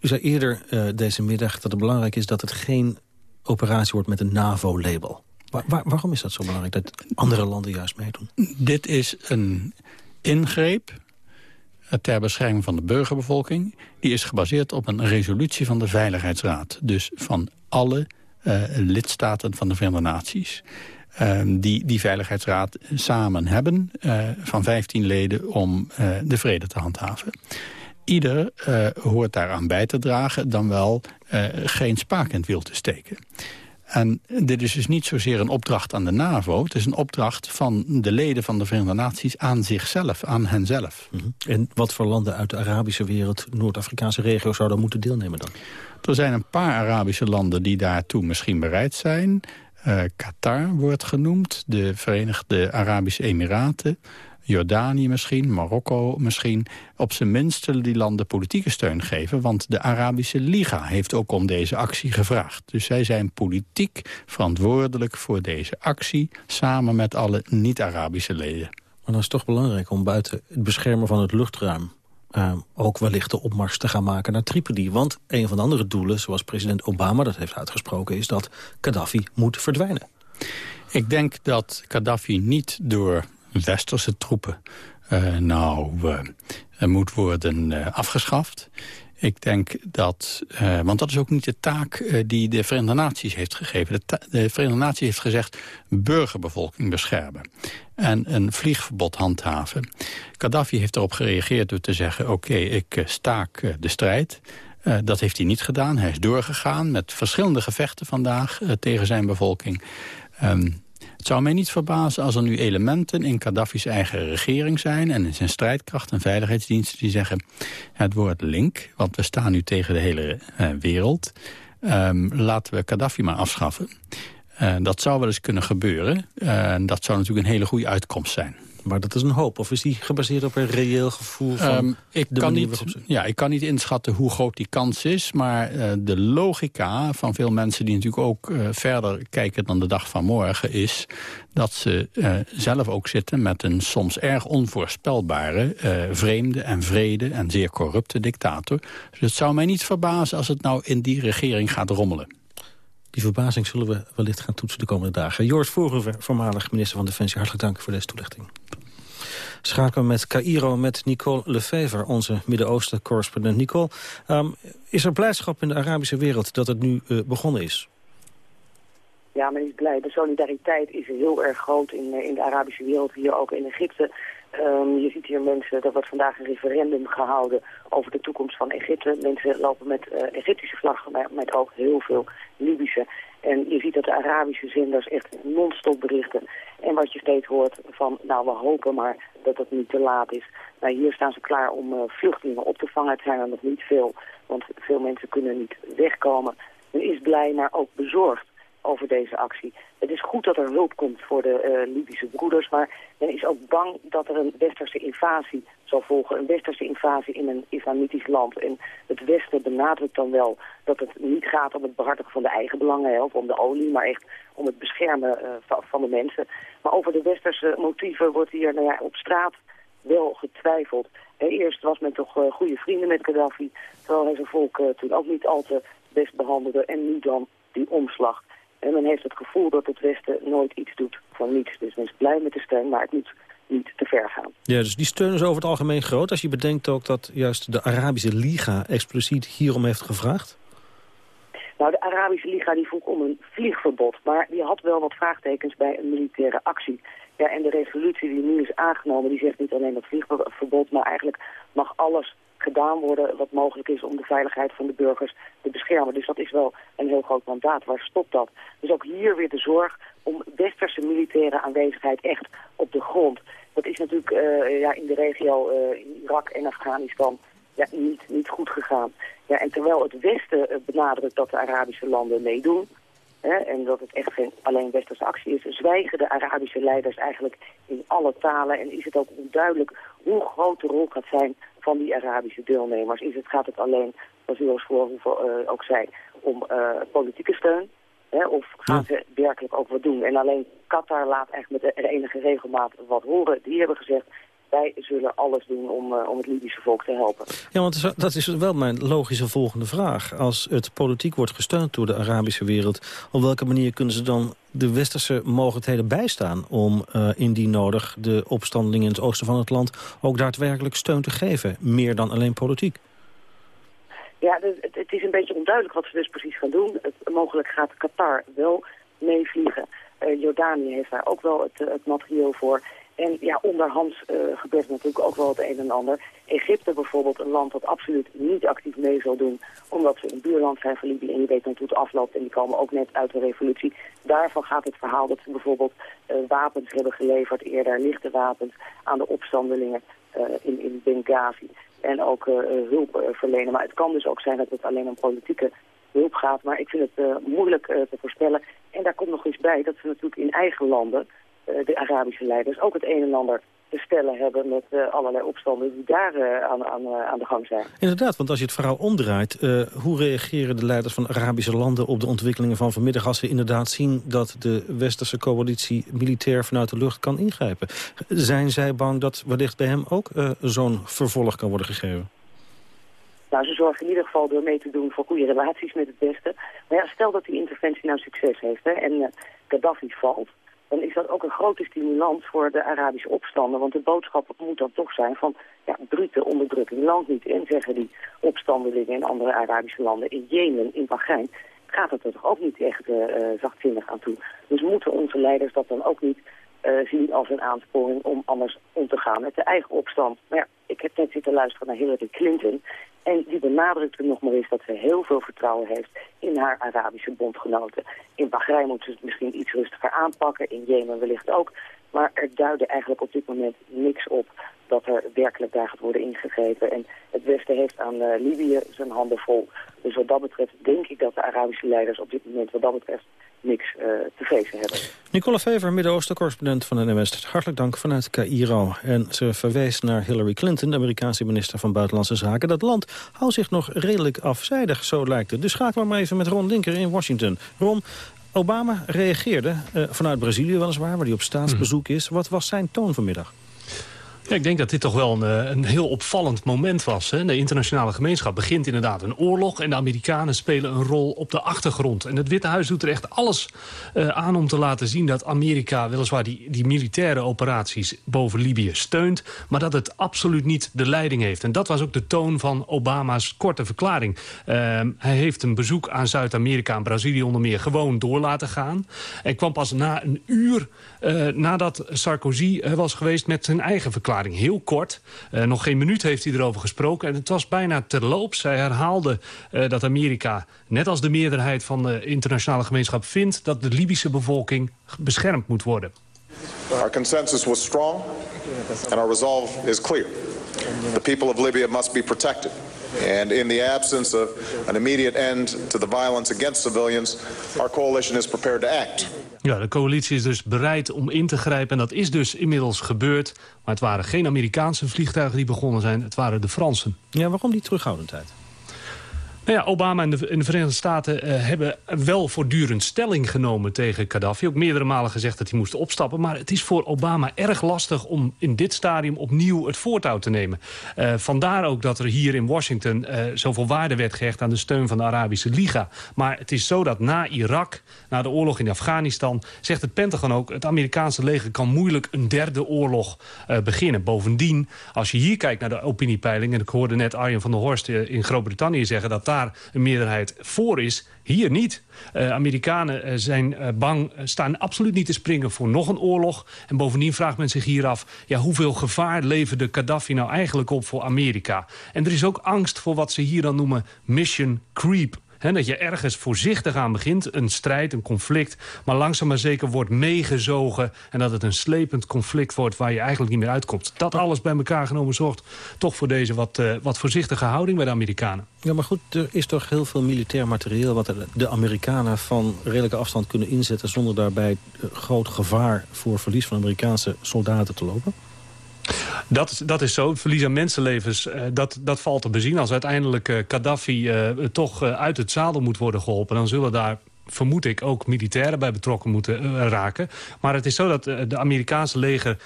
zei eerder deze middag dat het belangrijk is dat het geen operatie wordt met een NAVO-label. Waar, waarom is dat zo belangrijk dat andere landen juist meedoen? Dit is een ingreep ter bescherming van de burgerbevolking. Die is gebaseerd op een resolutie van de Veiligheidsraad. Dus van alle uh, lidstaten van de Verenigde Naties. Uh, die die Veiligheidsraad samen hebben uh, van 15 leden om de vrede te handhaven. Ieder hoort daaraan bij te dragen dan wel geen spaak in het wiel te steken. En dit is dus niet zozeer een opdracht aan de NAVO. Het is een opdracht van de leden van de Verenigde Naties aan zichzelf, aan henzelf. Mm -hmm. En wat voor landen uit de Arabische wereld, Noord-Afrikaanse regio, zouden moeten deelnemen dan? Er zijn een paar Arabische landen die daartoe misschien bereid zijn. Uh, Qatar wordt genoemd, de Verenigde Arabische Emiraten... Jordanië misschien, Marokko misschien. Op zijn minst zullen die landen politieke steun geven... want de Arabische Liga heeft ook om deze actie gevraagd. Dus zij zijn politiek verantwoordelijk voor deze actie... samen met alle niet-Arabische leden. Maar dan is het toch belangrijk om buiten het beschermen van het luchtruim... Uh, ook wellicht de opmars te gaan maken naar Tripoli. Want een van de andere doelen, zoals president Obama dat heeft uitgesproken... is dat Gaddafi moet verdwijnen. Ik denk dat Gaddafi niet door westerse troepen uh, nou moet worden uh, afgeschaft. Ik denk dat, want dat is ook niet de taak die de Verenigde Naties heeft gegeven. De, de, Verenigde Naties heeft gezegd burgerbevolking beschermen. En een vliegverbod handhaven. Gaddafi heeft erop gereageerd door te zeggen... oké, ik staak de strijd. Dat heeft hij niet gedaan. Hij is doorgegaan met verschillende gevechten vandaag tegen zijn bevolking. Um, het zou mij niet verbazen als er nu elementen in Gaddafi's eigen regering zijn... en in zijn strijdkracht en veiligheidsdiensten die zeggen... het woord link, want we staan nu tegen de hele uh, wereld... Um, laten we Gaddafi maar afschaffen. Uh, dat zou wel eens kunnen gebeuren. Uh, dat zou natuurlijk een hele goede uitkomst zijn. Maar dat is een hoop. Of is die gebaseerd op een reëel gevoel van um, ik de kan niet. Ja, ik kan niet inschatten hoe groot die kans is. Maar uh, de logica van veel mensen die natuurlijk ook uh, verder kijken dan de dag van morgen... is dat ze uh, zelf ook zitten met een soms erg onvoorspelbare... vreemde en vrede en zeer corrupte dictator. Dus het zou mij niet verbazen als het nou in die regering gaat rommelen. Die verbazing zullen we wellicht gaan toetsen de komende dagen. Joris Voorhoeven, voormalig minister van Defensie, hartelijk dank voor deze toelichting. Schakelen met Cairo met Nicole Lefever, onze Midden-Oosten-correspondent. Nicole, um, is er blijdschap in de Arabische wereld dat het nu uh, begonnen is? Ja, men is blij. De solidariteit is heel erg groot in, in de Arabische wereld, hier ook in Egypte. Um, je ziet hier mensen, er wordt vandaag een referendum gehouden over de toekomst van Egypte. Mensen lopen met uh, Egyptische vlaggen, maar met ook heel veel Libische. En je ziet dat de Arabische zenders echt non-stop berichten. En wat je steeds hoort van, nou we hopen maar dat het niet te laat is. Nou, hier staan ze klaar om uh, vluchtelingen op te vangen. Het zijn er nog niet veel, want veel mensen kunnen niet wegkomen. Men is blij, maar ook bezorgd over deze actie. Het is goed dat er hulp komt voor de uh, Libische broeders, maar men is ook bang dat er een westerse invasie zal volgen. Een westerse invasie in een islamitisch land. En het Westen benadrukt dan wel dat het niet gaat om het behartigen van de eigen belangen, of om de olie, maar echt om het beschermen uh, van de mensen. Maar over de westerse motieven wordt hier nou ja, op straat wel getwijfeld. eerst was men toch goede vrienden met Gaddafi, terwijl hij zijn volk toen ook niet al te best behandelde. En nu dan die omslag. En men heeft het gevoel dat het Westen nooit iets doet van niets. Dus men is blij met de steun, maar het moet niet te ver gaan. Ja, dus die steun is over het algemeen groot. Als je bedenkt ook dat juist de Arabische Liga expliciet hierom heeft gevraagd? Nou, de Arabische Liga die vroeg om een vliegverbod. Maar die had wel wat vraagtekens bij een militaire actie. Ja, en de resolutie die nu is aangenomen, die zegt niet alleen dat vliegverbod... maar eigenlijk mag alles gedaan worden wat mogelijk is om de veiligheid van de burgers te beschermen. Dus dat is wel een heel groot mandaat. Waar stopt dat? Dus ook hier weer de zorg om westerse militaire aanwezigheid echt op de grond. Dat is natuurlijk uh, ja, in de regio in Irak en Afghanistan niet, niet goed gegaan. Ja, en terwijl het Westen uh, benadrukt dat de Arabische landen meedoen... Hè, en dat het echt geen alleen westerse actie is... zwijgen de Arabische leiders eigenlijk in alle talen... en is het ook onduidelijk hoe groot de rol gaat zijn van die Arabische deelnemers. Is het, gaat het alleen, zoals u als voorhoeven ook zei, om politieke steun... Hè, of gaan ze werkelijk ook wat doen? En alleen Qatar laat echt met de enige regelmaat wat horen. Die hebben gezegd, wij zullen alles doen om, uh, om het Libische volk te helpen. Ja, want dat is wel mijn logische volgende vraag. Als het politiek wordt gesteund door de Arabische wereld... op welke manier kunnen ze dan de westerse mogelijkheden bijstaan... om uh, indien nodig de opstandelingen in het oosten van het land... ook daadwerkelijk steun te geven, meer dan alleen politiek? Ja, het, het, is een beetje onduidelijk wat ze dus precies gaan doen. Het, mogelijk gaat Qatar wel meevliegen. Uh, Jordanië heeft daar ook wel het, het materieel voor. En ja, onderhands uh, gebeurt natuurlijk ook wel het een en ander. Egypte bijvoorbeeld, een land dat absoluut niet actief mee zal doen... omdat ze een buurland zijn van Libië en je weet dan hoe het afloopt... en die komen ook net uit de revolutie. Daarvan gaat het verhaal dat ze bijvoorbeeld uh, wapens hebben geleverd... eerder lichte wapens aan de opstandelingen uh, in, in Benghazi en ook hulp verlenen. Maar het kan dus ook zijn dat het alleen om politieke hulp gaat. Maar ik vind het moeilijk te voorspellen. En daar komt nog eens bij dat ze natuurlijk in eigen landen, de Arabische leiders, ook het een en ander te stellen hebben met uh, allerlei opstanden die daar uh, aan, aan, uh, aan de gang zijn. Inderdaad, want als je het verhaal omdraait... hoe reageren de leiders van Arabische landen op de ontwikkelingen van vanmiddag... als ze inderdaad zien dat de westerse coalitie militair vanuit de lucht kan ingrijpen? Zijn zij bang dat wellicht bij hem ook zo'n vervolg kan worden gegeven? Nou, ze zorgen in ieder geval door mee te doen voor goede relaties met het Westen. Maar ja, stel dat die interventie nou succes heeft hè, en Gaddafi valt dan is dat ook een grote stimulans voor de Arabische opstanden. Want de boodschap moet dan toch zijn van ja, brute onderdrukking land niet. En zeggen die opstandelingen in andere Arabische landen, in Jemen, in Bahrein, gaat het er toch ook niet echt uh, zachtzinnig aan toe. Dus moeten onze leiders dat dan ook niet uh, zien als een aansporing om anders om te gaan met de eigen opstand. Maar ja, ik heb net zitten luisteren naar Hillary Clinton. En die benadrukte nog maar eens dat ze heel veel vertrouwen heeft in haar Arabische bondgenoten. In Bahrein moeten ze het misschien iets rustiger aanpakken, in Jemen wellicht ook. Maar er duidde eigenlijk op dit moment niks op dat er werkelijk daar gaat worden ingegrepen. En het Westen heeft aan uh, Libië zijn handen vol. Dus wat dat betreft denk ik dat de Arabische leiders op dit moment wat dat betreft niks uh, te vrezen hebben. Nicola Fever, Midden-Oosten correspondent van de NWS. Hartelijk dank vanuit Cairo. En ze verwees naar Hillary Clinton, de Amerikaanse minister van Buitenlandse Zaken. Dat land houdt zich nog redelijk afzijdig, zo lijkt het. Dus schakelen we maar even met Ron Linker in Washington. Ron, Obama reageerde uh, vanuit Brazilië weliswaar, waar hij op staatsbezoek is. Wat was zijn toon vanmiddag? Ik denk dat dit toch wel een, eh, een heel opvallend moment was. Hè. De internationale gemeenschap begint inderdaad een oorlog... en de Amerikanen spelen een rol op de achtergrond. En het Witte Huis doet er echt alles uh, aan om te laten zien... dat Amerika weliswaar die, die militaire operaties boven Libië steunt... maar dat het absoluut niet de leiding heeft. En dat was ook de toon van Obama's korte verklaring. Uh, hij heeft een bezoek aan Zuid-Amerika en Brazilië onder meer gewoon door laten gaan. En kwam pas na een uur uh, nadat Sarkozy was geweest met zijn eigen verklaring heel kort. Uh, nog geen minuut heeft hij erover gesproken. En het was bijna terloops. Hij herhaalde uh, dat Amerika, net als de meerderheid van de internationale gemeenschap... vindt dat de Libische bevolking beschermd moet worden. Our consensus was strong and our resolve is clear. The people of Libya must be protected. And in the absence of an immediate end to the violence against civilians, our coalition is prepared to act. Ja, de coalitie is dus bereid om in te grijpen. En dat is dus inmiddels gebeurd. Maar het waren geen Amerikaanse vliegtuigen die begonnen zijn. Het waren de Fransen. Ja, waarom die terughoudendheid? Nou ja, Obama en de, de Verenigde Staten uh, hebben wel voortdurend stelling genomen tegen Gaddafi. Ook meerdere malen gezegd dat hij moest opstappen. Maar het is voor Obama erg lastig om in dit stadium opnieuw het voortouw te nemen. Uh, vandaar ook dat er hier in Washington uh, zoveel waarde werd gehecht aan de steun van de Arabische Liga. Maar het is zo dat na Irak, na de oorlog in Afghanistan, zegt het Pentagon ook... het Amerikaanse leger kan moeilijk een derde oorlog beginnen. Bovendien, als je hier kijkt naar de opiniepeiling... en ik hoorde net Arjen van der Horst in Groot-Brittannië zeggen... dat daar een meerderheid voor is. Hier niet. Uh, Amerikanen uh, zijn uh, bang, staan absoluut niet te springen voor nog een oorlog. En bovendien vraagt men zich hier af... Ja, hoeveel gevaar leverde Gaddafi nou eigenlijk op voor Amerika? En er is ook angst voor wat ze hier dan noemen mission creep. Dat je ergens voorzichtig aan begint, een strijd, een conflict... maar langzaam maar zeker wordt meegezogen... en dat het een slepend conflict wordt waar je eigenlijk niet meer uitkomt. Dat alles bij elkaar genomen zorgt toch voor deze wat, uh, wat voorzichtige houding bij de Amerikanen. Ja, maar goed, er is toch heel veel militair materieel... wat de Amerikanen van redelijke afstand kunnen inzetten... zonder daarbij groot gevaar voor verlies van Amerikaanse soldaten te lopen? Dat, dat is zo. Het verlies aan mensenlevens, uh, dat, dat valt te bezien. Als uiteindelijk uh, Gaddafi uh, toch uit het zadel moet worden geholpen... dan zullen daar vermoed ik ook militairen bij betrokken moeten raken. Maar het is zo dat de Amerikaanse leger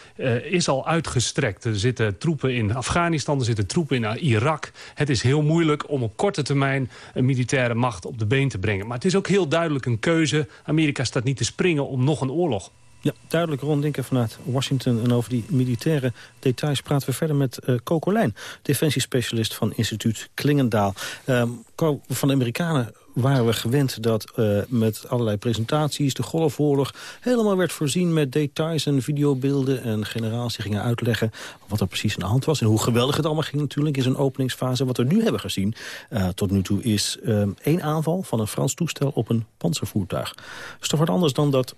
is al uitgestrekt. Er zitten troepen in Afghanistan, er zitten troepen in Irak. Het is heel moeilijk om op korte termijn een militaire macht op de been te brengen. Maar het is ook heel duidelijk een keuze. Amerika staat niet te springen om nog een oorlog. Ja, duidelijk Ron Dinker vanuit Washington. En over die militaire details praten we verder met uh, Coco Lijn... defensiespecialist van instituut Klingendaal. Um, van de Amerikanen waren we gewend dat uh, met allerlei presentaties... de Golfoorlog helemaal werd voorzien met details en videobeelden... en generaals die gingen uitleggen wat er precies aan de hand was... en hoe geweldig het allemaal ging natuurlijk in zo'n openingsfase. Wat we nu hebben gezien uh, tot nu toe is uh, één aanval van een Frans toestel op een panzervoertuig. Is toch wat anders dan dat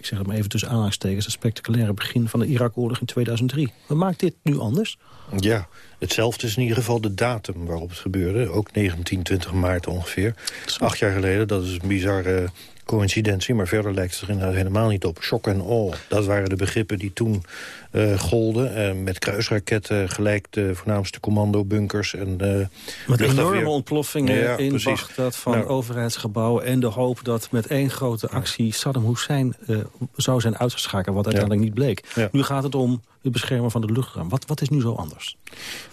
ik zeg het maar even tussen aanhalingstekens... het spectaculaire begin van de Irak-oorlog in 2003. Wat maakt dit nu anders? Ja, hetzelfde is in ieder geval de datum waarop het gebeurde. Ook 19, 20 maart ongeveer. Acht jaar geleden, dat is een bizarre coïncidentie, maar verder lijkt het er inderdaad helemaal niet op. Shock and awe, dat waren de begrippen die toen uh, golden. Uh, met kruisraketten gelijk de voornaamste commandobunkers. En, uh, met enorme ontploffingen ja, in precies. Baghdad van nou, overheidsgebouwen... en de hoop dat met één grote actie Saddam Hussein zou zijn uitgeschakeld... wat uiteindelijk ja. niet bleek. Nu gaat het om het beschermen van de luchtruim. Wat, wat is nu zo anders?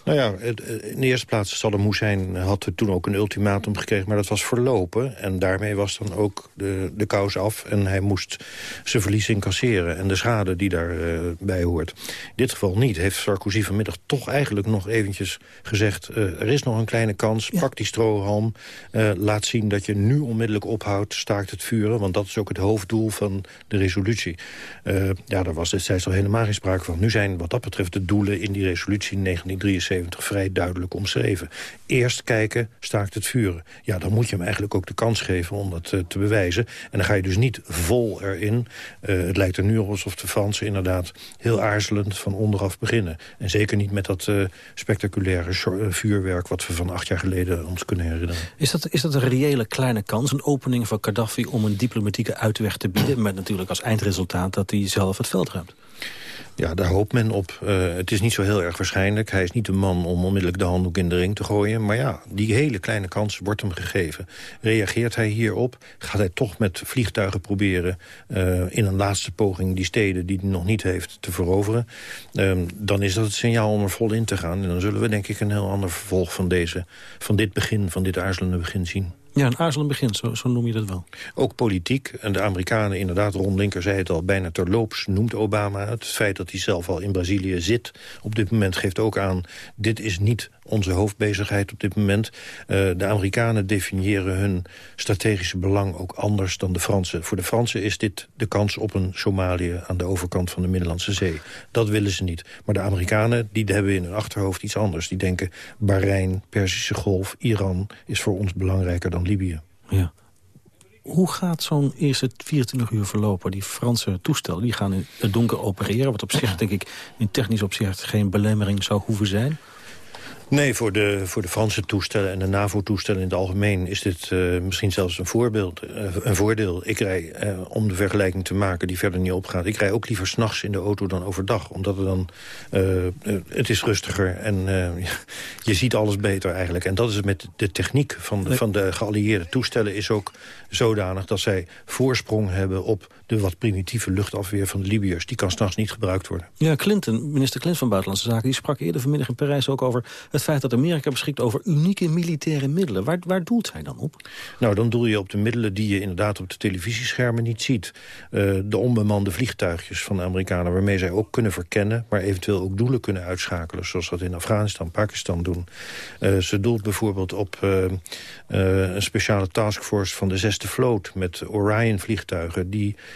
Nou ja, in de eerste plaats, Saddam Hussein had toen ook een ultimatum gekregen... maar dat was verlopen en daarmee was dan ook de, de kous af... en hij moest zijn verlies incasseren en de schade die daarbij uh, hoort. In dit geval niet. Heeft Sarkozy vanmiddag toch eigenlijk nog eventjes gezegd... Uh, er is nog een kleine kans, ja. pak die strohalm... Uh, laat zien dat je nu onmiddellijk ophoudt, staakt het vuren... want dat is ook het hoofddoel van de resolutie. Uh, ja, daar was destijds al helemaal geen sprake van. Nu wat dat betreft de doelen in die resolutie in 1973 vrij duidelijk omschreven. Eerst kijken, staakt het vuren. Ja, dan moet je hem eigenlijk ook de kans geven om dat uh, te bewijzen. En dan ga je dus niet vol erin. Uh, het lijkt er nu alsof de Fransen inderdaad heel aarzelend van onderaf beginnen. En zeker niet met dat uh, spectaculaire vuurwerk wat we van acht jaar geleden ons kunnen herinneren. Is dat, is dat een reële kleine kans, een opening van Gaddafi om een diplomatieke uitweg te bieden... met natuurlijk als eindresultaat dat hij zelf het veld ruimt? Ja, daar hoopt men op. Uh, het is niet zo heel erg waarschijnlijk. Hij is niet de man om onmiddellijk de handdoek in de ring te gooien. Maar ja, die hele kleine kans wordt hem gegeven. Reageert hij hierop? Gaat hij toch met vliegtuigen proberen... Uh, in een laatste poging die steden die hij nog niet heeft te veroveren? Uh, dan is dat het signaal om er vol in te gaan. En dan zullen we denk ik een heel ander vervolg van, deze, van dit begin, van dit aarzelende begin zien. Ja, een aarzelend begin, zo, zo noem je dat wel. Ook politiek. En de Amerikanen, inderdaad, Ron Linker zei het al... bijna terloops noemt Obama het. Feit dat hij zelf al in Brazilië zit op dit moment geeft ook aan... dit is niet onze hoofdbezigheid op dit moment. Uh, de Amerikanen definiëren hun strategische belang ook anders dan de Fransen. Voor de Fransen is dit de kans op een Somalië aan de overkant van de Middellandse Zee. Dat willen ze niet. Maar de Amerikanen die hebben in hun achterhoofd iets anders. Die denken Bahrein, Persische Golf, Iran is voor ons belangrijker dan Libië. Ja. Hoe gaat zo'n eerste 24 uur verlopen? Die Franse toestellen die gaan in het donker opereren... wat op zich, denk ik, in technisch opzicht geen belemmering zou hoeven zijn. Nee, voor de, voor de Franse toestellen en de NAVO-toestellen in het algemeen... is dit uh, misschien zelfs een, voorbeeld, uh, een voordeel. Ik rij, uh, om de vergelijking te maken die verder niet opgaat... ik rij ook liever s'nachts in de auto dan overdag. Omdat het dan... het is rustiger en je ziet alles beter eigenlijk. En dat is het met de techniek van van de geallieerde toestellen... is ook zodanig dat zij voorsprong hebben op de wat primitieve luchtafweer van de Libiërs. Die kan s'nachts niet gebruikt worden. Ja, Clinton, minister Clinton van Buitenlandse Zaken... die sprak eerder vanmiddag in Parijs ook over het feit dat Amerika beschikt over unieke militaire middelen. Waar, waar doelt hij dan op? Nou, dan doel je op de middelen die je inderdaad op de televisieschermen niet ziet. Uh, de onbemande vliegtuigjes van de Amerikanen... waarmee zij ook kunnen verkennen, maar eventueel ook doelen kunnen uitschakelen... zoals dat in Afghanistan, Pakistan doen. Uh, ze doelt bijvoorbeeld op uh, een speciale taskforce van de zesde vloot... met Orion-vliegtuigen die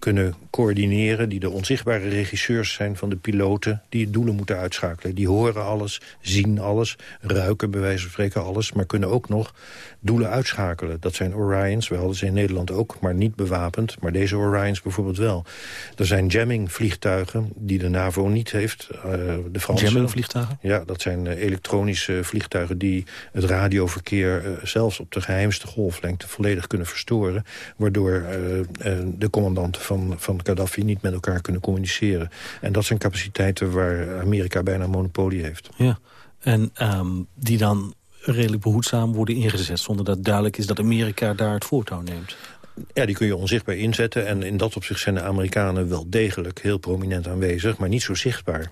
kunnen coördineren... die de onzichtbare regisseurs zijn van de piloten... die doelen moeten uitschakelen. Die horen alles, zien alles, ruiken bij wijze van spreken alles... maar kunnen ook nog doelen uitschakelen. Dat zijn Orions, we hadden ze in Nederland ook, maar niet bewapend. Maar deze Orions bijvoorbeeld wel. Er zijn jamming-vliegtuigen die de NAVO niet heeft. Uh, de Franse, jamming-vliegtuigen? Ja, dat zijn uh, elektronische vliegtuigen die het radioverkeer... Uh, zelfs op de geheimste golflengte volledig kunnen verstoren. Waardoor de commandanten van, van Gaddafi niet met elkaar kunnen communiceren. En dat zijn capaciteiten waar Amerika bijna een monopolie heeft. Ja, en um, die dan redelijk behoedzaam worden ingezet... zonder dat duidelijk is dat Amerika daar het voortouw neemt. Ja, die kun je onzichtbaar inzetten. En in dat opzicht zijn de Amerikanen wel degelijk heel prominent aanwezig... maar niet zo zichtbaar.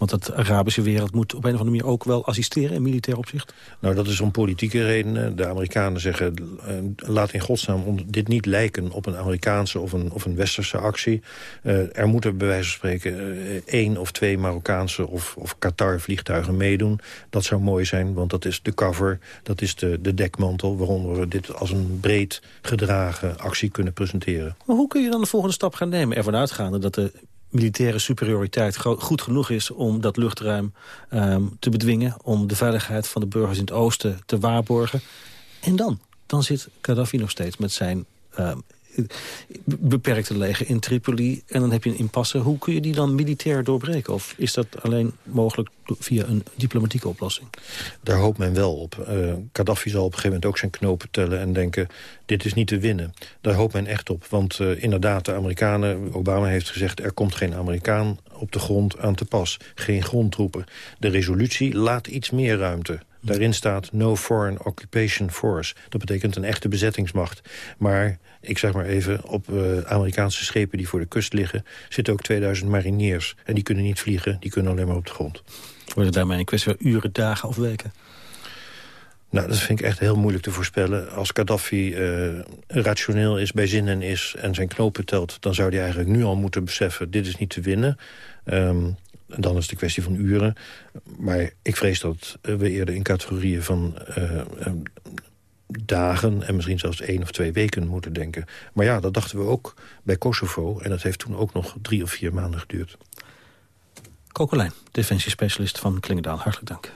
Want de Arabische wereld moet op een of andere manier ook wel assisteren in militair opzicht? Nou, dat is om politieke redenen. De Amerikanen zeggen, uh, laat in godsnaam dit niet lijken op een Amerikaanse of een, of een westerse actie. Uh, er moeten bij wijze van spreken uh, één of twee Marokkaanse of, of Qatar vliegtuigen meedoen. Dat zou mooi zijn, want dat is de cover, dat is de, de dekmantel... waaronder we dit als een breed gedragen actie kunnen presenteren. Maar hoe kun je dan de volgende stap gaan nemen? Ervan uitgaande dat de militaire superioriteit goed genoeg is om dat luchtruim um, te bedwingen... om de veiligheid van de burgers in het oosten te waarborgen. En dan? Dan zit Gaddafi nog steeds met zijn um, beperkte leger in Tripoli... en dan heb je een impasse. Hoe kun je die dan militair doorbreken? Of is dat alleen mogelijk via een diplomatieke oplossing? Daar hoopt men wel op. Uh, Gaddafi zal op een gegeven moment ook zijn knopen tellen en denken... dit is niet te winnen. Daar hoopt men echt op. Want uh, inderdaad, de Amerikanen, Obama heeft gezegd... er komt geen Amerikaan op de grond aan te pas. Geen grondtroepen. De resolutie laat iets meer ruimte. Daarin staat no foreign occupation force. Dat betekent een echte bezettingsmacht. Maar ik zeg maar even, op uh, Amerikaanse schepen die voor de kust liggen... zitten ook 2000 mariniers. En die kunnen niet vliegen, die kunnen alleen maar op de grond. Wordt het daarmee een kwestie van uren, dagen of weken? Nou, dat vind ik echt heel moeilijk te voorspellen. Als Gaddafi uh, rationeel is, bij zinnen is en zijn knopen telt... dan zou hij eigenlijk nu al moeten beseffen, dit is niet te winnen. Um, dan is het een kwestie van uren. Maar ik vrees dat we eerder in categorieën van uh, dagen... en misschien zelfs één of twee weken moeten denken. Maar ja, dat dachten we ook bij Kosovo. En dat heeft toen ook nog drie of vier maanden geduurd. Kokolijn, defensiespecialist van Klingendaal. Hartelijk dank.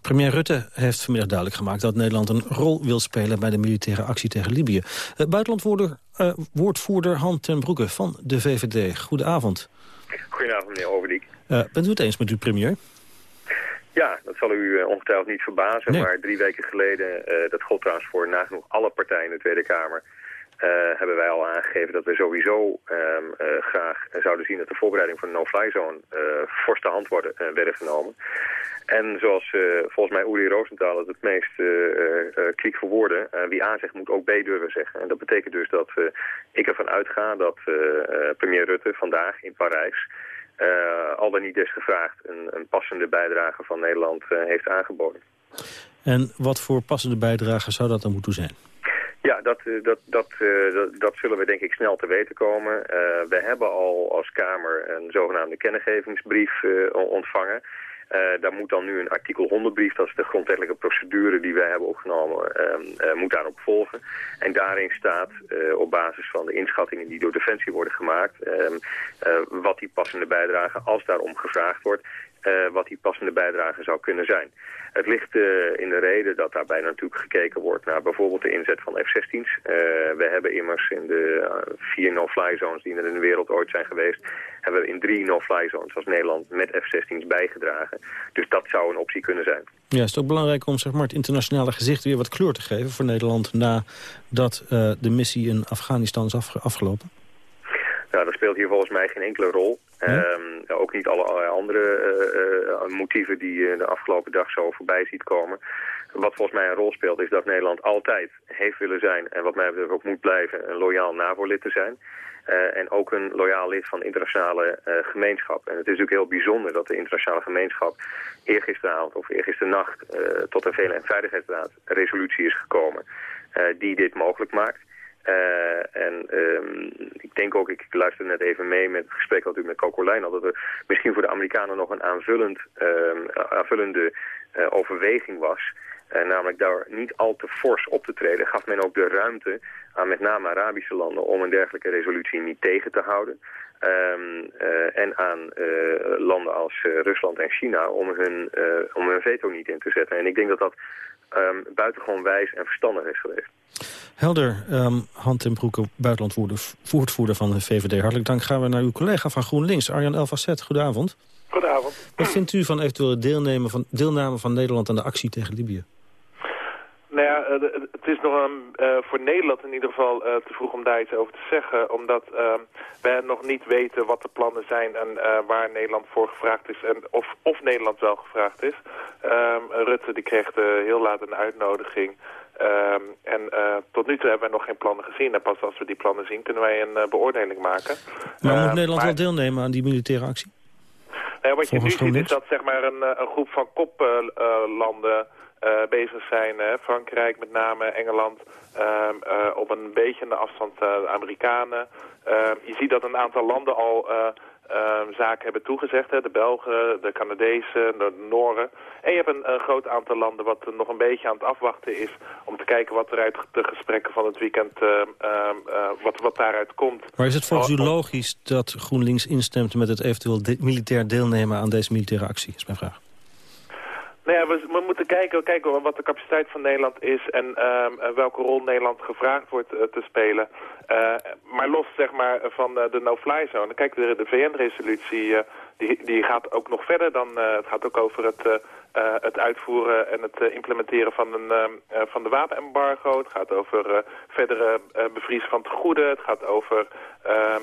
Premier Rutte heeft vanmiddag duidelijk gemaakt dat Nederland een rol wil spelen bij de militaire actie tegen Libië. Buitenlandwoorder uh, woordvoerder Han ten Broeke van de VVD. Goedenavond. Goedenavond, meneer Overdiek. Uh, bent u het eens met uw premier? Ja, dat zal u uh, ongetwijfeld niet verbazen. Nee. Maar drie weken geleden, uh, dat gold trouwens voor nagenoeg alle partijen in de Tweede Kamer... Uh, hebben wij al aangegeven dat we sowieso um, graag zouden zien dat de voorbereiding van een no-fly zone fors te hand worden, werden genomen. En zoals volgens mij Uri Rosenthal het het meest kliek woorden, wie A zegt moet ook B durven zeggen. En dat betekent dus dat ik ervan uitga dat premier Rutte vandaag in Parijs al dan niet desgevraagd een, een passende bijdrage van Nederland heeft aangeboden. En wat voor passende bijdrage zou dat dan moeten zijn? Ja, dat, dat, dat, dat, dat zullen we denk ik snel te weten komen. Uh, we hebben al als Kamer een zogenaamde kennisgevingsbrief ontvangen. Uh, daar moet dan nu een artikel 100 brief, dat is de grondwettelijke procedure die wij hebben opgenomen, uh, uh, moet daarop volgen. En daarin staat op basis van de inschattingen die door Defensie worden gemaakt, ehm, wat die passende bijdrage, als daarom gevraagd wordt, wat die passende bijdrage zou kunnen zijn. Het ligt in de reden dat daarbij natuurlijk gekeken wordt naar bijvoorbeeld de inzet van F-16's. we hebben immers in de vier no-fly zones die er in de wereld ooit zijn geweest, hebben we in drie no-fly zones als Nederland met F-16's bijgedragen. Dus dat zou een optie kunnen zijn. Ja, is het ook belangrijk om zeg maar, het internationale gezicht weer wat kleur te geven voor Nederland nadat uh, de missie in Afghanistan is afgelopen? Nou, dat speelt hier volgens mij geen enkele rol. Ehm, ook niet alle, andere uh, uh, motieven die je de afgelopen dag zo voorbij ziet komen. Wat volgens mij een rol speelt is dat Nederland altijd heeft willen zijn... en wat mij betreft ook moet blijven een loyaal NAVO-lid te zijn. Uh, en ook een loyaal lid van de internationale uh, gemeenschap. En het is natuurlijk heel bijzonder dat de internationale gemeenschap eergisteravond of eergisternacht uh, tot een VN-veiligheidsraad resolutie is gekomen die dit mogelijk maakt. Uh, en um, ik denk ook, ik luister net even mee met het gesprek wat u met Coco al, dat er misschien voor de Amerikanen nog een aanvullend, um, aanvullende uh, overweging was. Uh, namelijk daar niet al te fors op te treden, gaf men ook de ruimte aan met name Arabische landen om een dergelijke resolutie niet tegen te houden. Um, en aan landen als Rusland en China om hun, om hun veto niet in te zetten. En ik denk dat dat um, buitengewoon wijs en verstandig is geweest. Helder, um, Hand en Broeke, buitenlandvoerder van de VVD. Hartelijk dank. Gaan we naar uw collega van GroenLinks, Arjan Elfacet. Goedenavond. Goedenavond. Wat vindt u van eventuele deelname van, deelname van Nederland aan de actie tegen Libië? Nou ja, eh, het is nog een, uh, voor Nederland in ieder geval uh, te vroeg om daar iets over te zeggen. Omdat uh, wij nog niet weten wat de plannen zijn en waar Nederland voor gevraagd is. En of, of Nederland wel gevraagd is. Ehm, Rutte die kreeg heel laat een uitnodiging. Um, en tot nu toe hebben we nog geen plannen gezien. En pas als we die plannen zien kunnen wij een beoordeling maken. Maar moet Nederland wel deelnemen aan die militaire actie? Nou, wat je nu ziet is dat zeg maar, een, een groep van koplanden bezig zijn. Frankrijk met name, Engeland, uh, uh, op een beetje de afstand de Amerikanen. Ehm, je ziet dat een aantal landen al ehm, zaken hebben toegezegd. Hè? De Belgen, de Canadezen, de Noren. En je hebt een, een, groot aantal landen wat nog een beetje aan het afwachten is... om te kijken wat er uit de gesprekken van het weekend, wat, wat daaruit komt. Maar is het volgens u logisch dat GroenLinks instemt met het eventueel militair deelnemen aan deze militaire actie, is mijn vraag? Nou ja, we, we, moeten kijken, kijken wat de capaciteit van Nederland is en uh, welke rol Nederland gevraagd wordt uh, te spelen. Uh, maar los zeg maar, van de no-fly zone. Kijk, de, de VN-resolutie die, die gaat ook nog verder dan... het gaat ook over het uh, het uitvoeren en het uh, implementeren van, een, uh, van de wapenembargo. Het gaat over verdere bevriezen van tegoeden. Het gaat over ehm,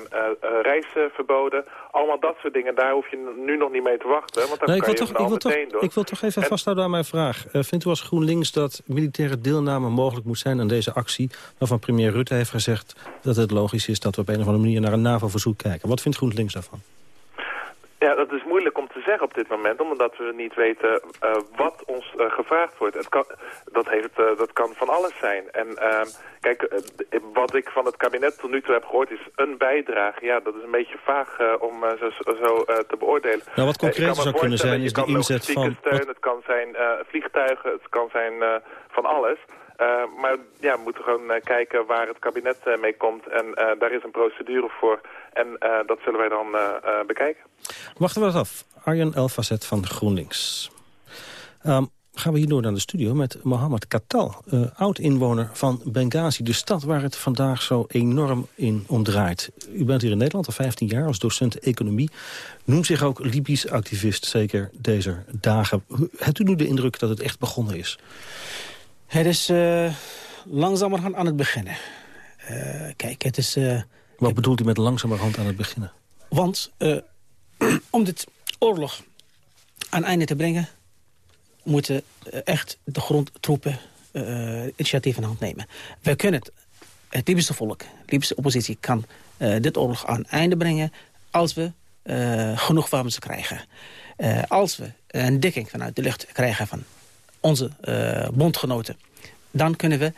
reisverboden. Allemaal dat soort dingen. Daar hoef je nu nog niet mee te wachten. Want dan kan je toch, ik wil toch, doen. Ik wil toch even vasthouden aan mijn vraag. vindt u als GroenLinks dat militaire deelname mogelijk moet zijn aan deze actie... waarvan premier Rutte heeft gezegd dat het logisch is... dat we op een of andere manier naar een NAVO-verzoek kijken? Wat vindt GroenLinks daarvan? Ja, dat is moeilijk om te zeggen op dit moment, omdat we niet weten uh, wat ons uh, gevraagd wordt. Het kan, dat, heeft, uh, dat kan van alles zijn. En ehm, kijk, wat ik van het kabinet tot nu toe heb gehoord is een bijdrage. Ja, dat is een beetje vaag om zo, zo te beoordelen. Nou, wat concreet zou kunnen zijn is de inzet van... Steun, Het kan zijn vliegtuigen, het kan zijn van alles. Uh, maar ja, we moeten gewoon uh, kijken waar het kabinet uh, mee komt. En daar is een procedure voor. En dat zullen wij dan bekijken. Wachten we dat af. Arjen Elfazet van GroenLinks. Um, gaan we hier door naar de studio met Mohammed Katal, oud-inwoner van Benghazi. De stad waar het vandaag zo enorm in omdraait. U bent hier in Nederland al 15 jaar als docent economie. Noemt zich ook Libisch activist, zeker deze dagen. Hebt u nu de indruk dat het echt begonnen is? Het is uh, langzamerhand aan het beginnen. Uh, kijk, het is... Uh, Wat bedoelt u met langzamerhand aan het beginnen? Want om dit oorlog aan einde te brengen... moeten echt de grondtroepen initiatief in hand nemen. We kunnen het, het Libische volk, de Libische oppositie... kan dit oorlog aan einde brengen als we genoeg wapens krijgen. als we een dekking vanuit de lucht krijgen van onze uh, bondgenoten... dan kunnen we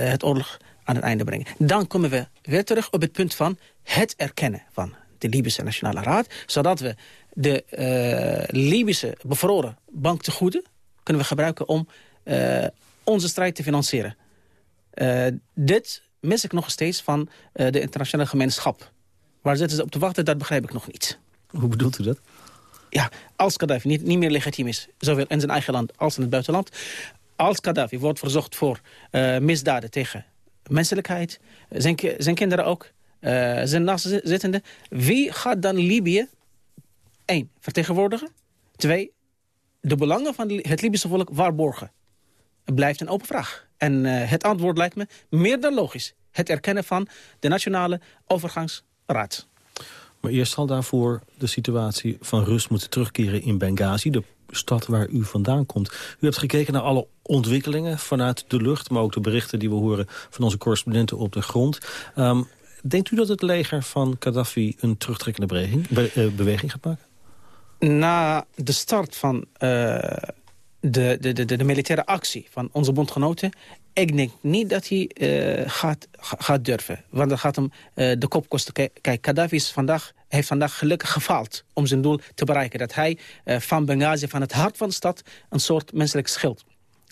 uh, het oorlog aan het einde brengen. Dan komen we weer terug op het punt van het erkennen van de Libische Nationale Raad... zodat we de uh, Libische bevroren banktegoeden kunnen we gebruiken om onze strijd te financieren. dit mis ik nog steeds van de internationale gemeenschap. Waar zitten ze op te wachten, dat begrijp ik nog niet. Hoe bedoelt u dat? ja, als Gaddafi niet, niet meer legitiem is, zowel in zijn eigen land als in het buitenland, als Gaddafi wordt verzocht voor uh, misdaden tegen menselijkheid, zijn, zijn kinderen ook, uh, zijn naastzittenden, wie gaat dan Libië, één, vertegenwoordigen, twee, de belangen van het Libische volk waarborgen? Het blijft een open vraag. En uh, het antwoord lijkt me meer dan logisch. Het erkennen van de Nationale Overgangsraad. Maar eerst zal daarvoor de situatie van rust moeten terugkeren in Benghazi... de stad waar u vandaan komt. U hebt gekeken naar alle ontwikkelingen vanuit de lucht... maar ook de berichten die we horen van onze correspondenten op de grond. Um, denkt u dat het leger van Gaddafi een terugtrekkende beweging, be, uh, beweging gaat maken? Na de start van uh, de, de, de, militaire actie van onze bondgenoten... ik denk niet dat hij uh, gaat, gaat durven. Want dat gaat hem de kop kosten. Kijk, Gaddafi is vandaag heeft vandaag gelukkig gefaald om zijn doel te bereiken. Dat hij van Benghazi, van het hart van de stad, een soort menselijk schild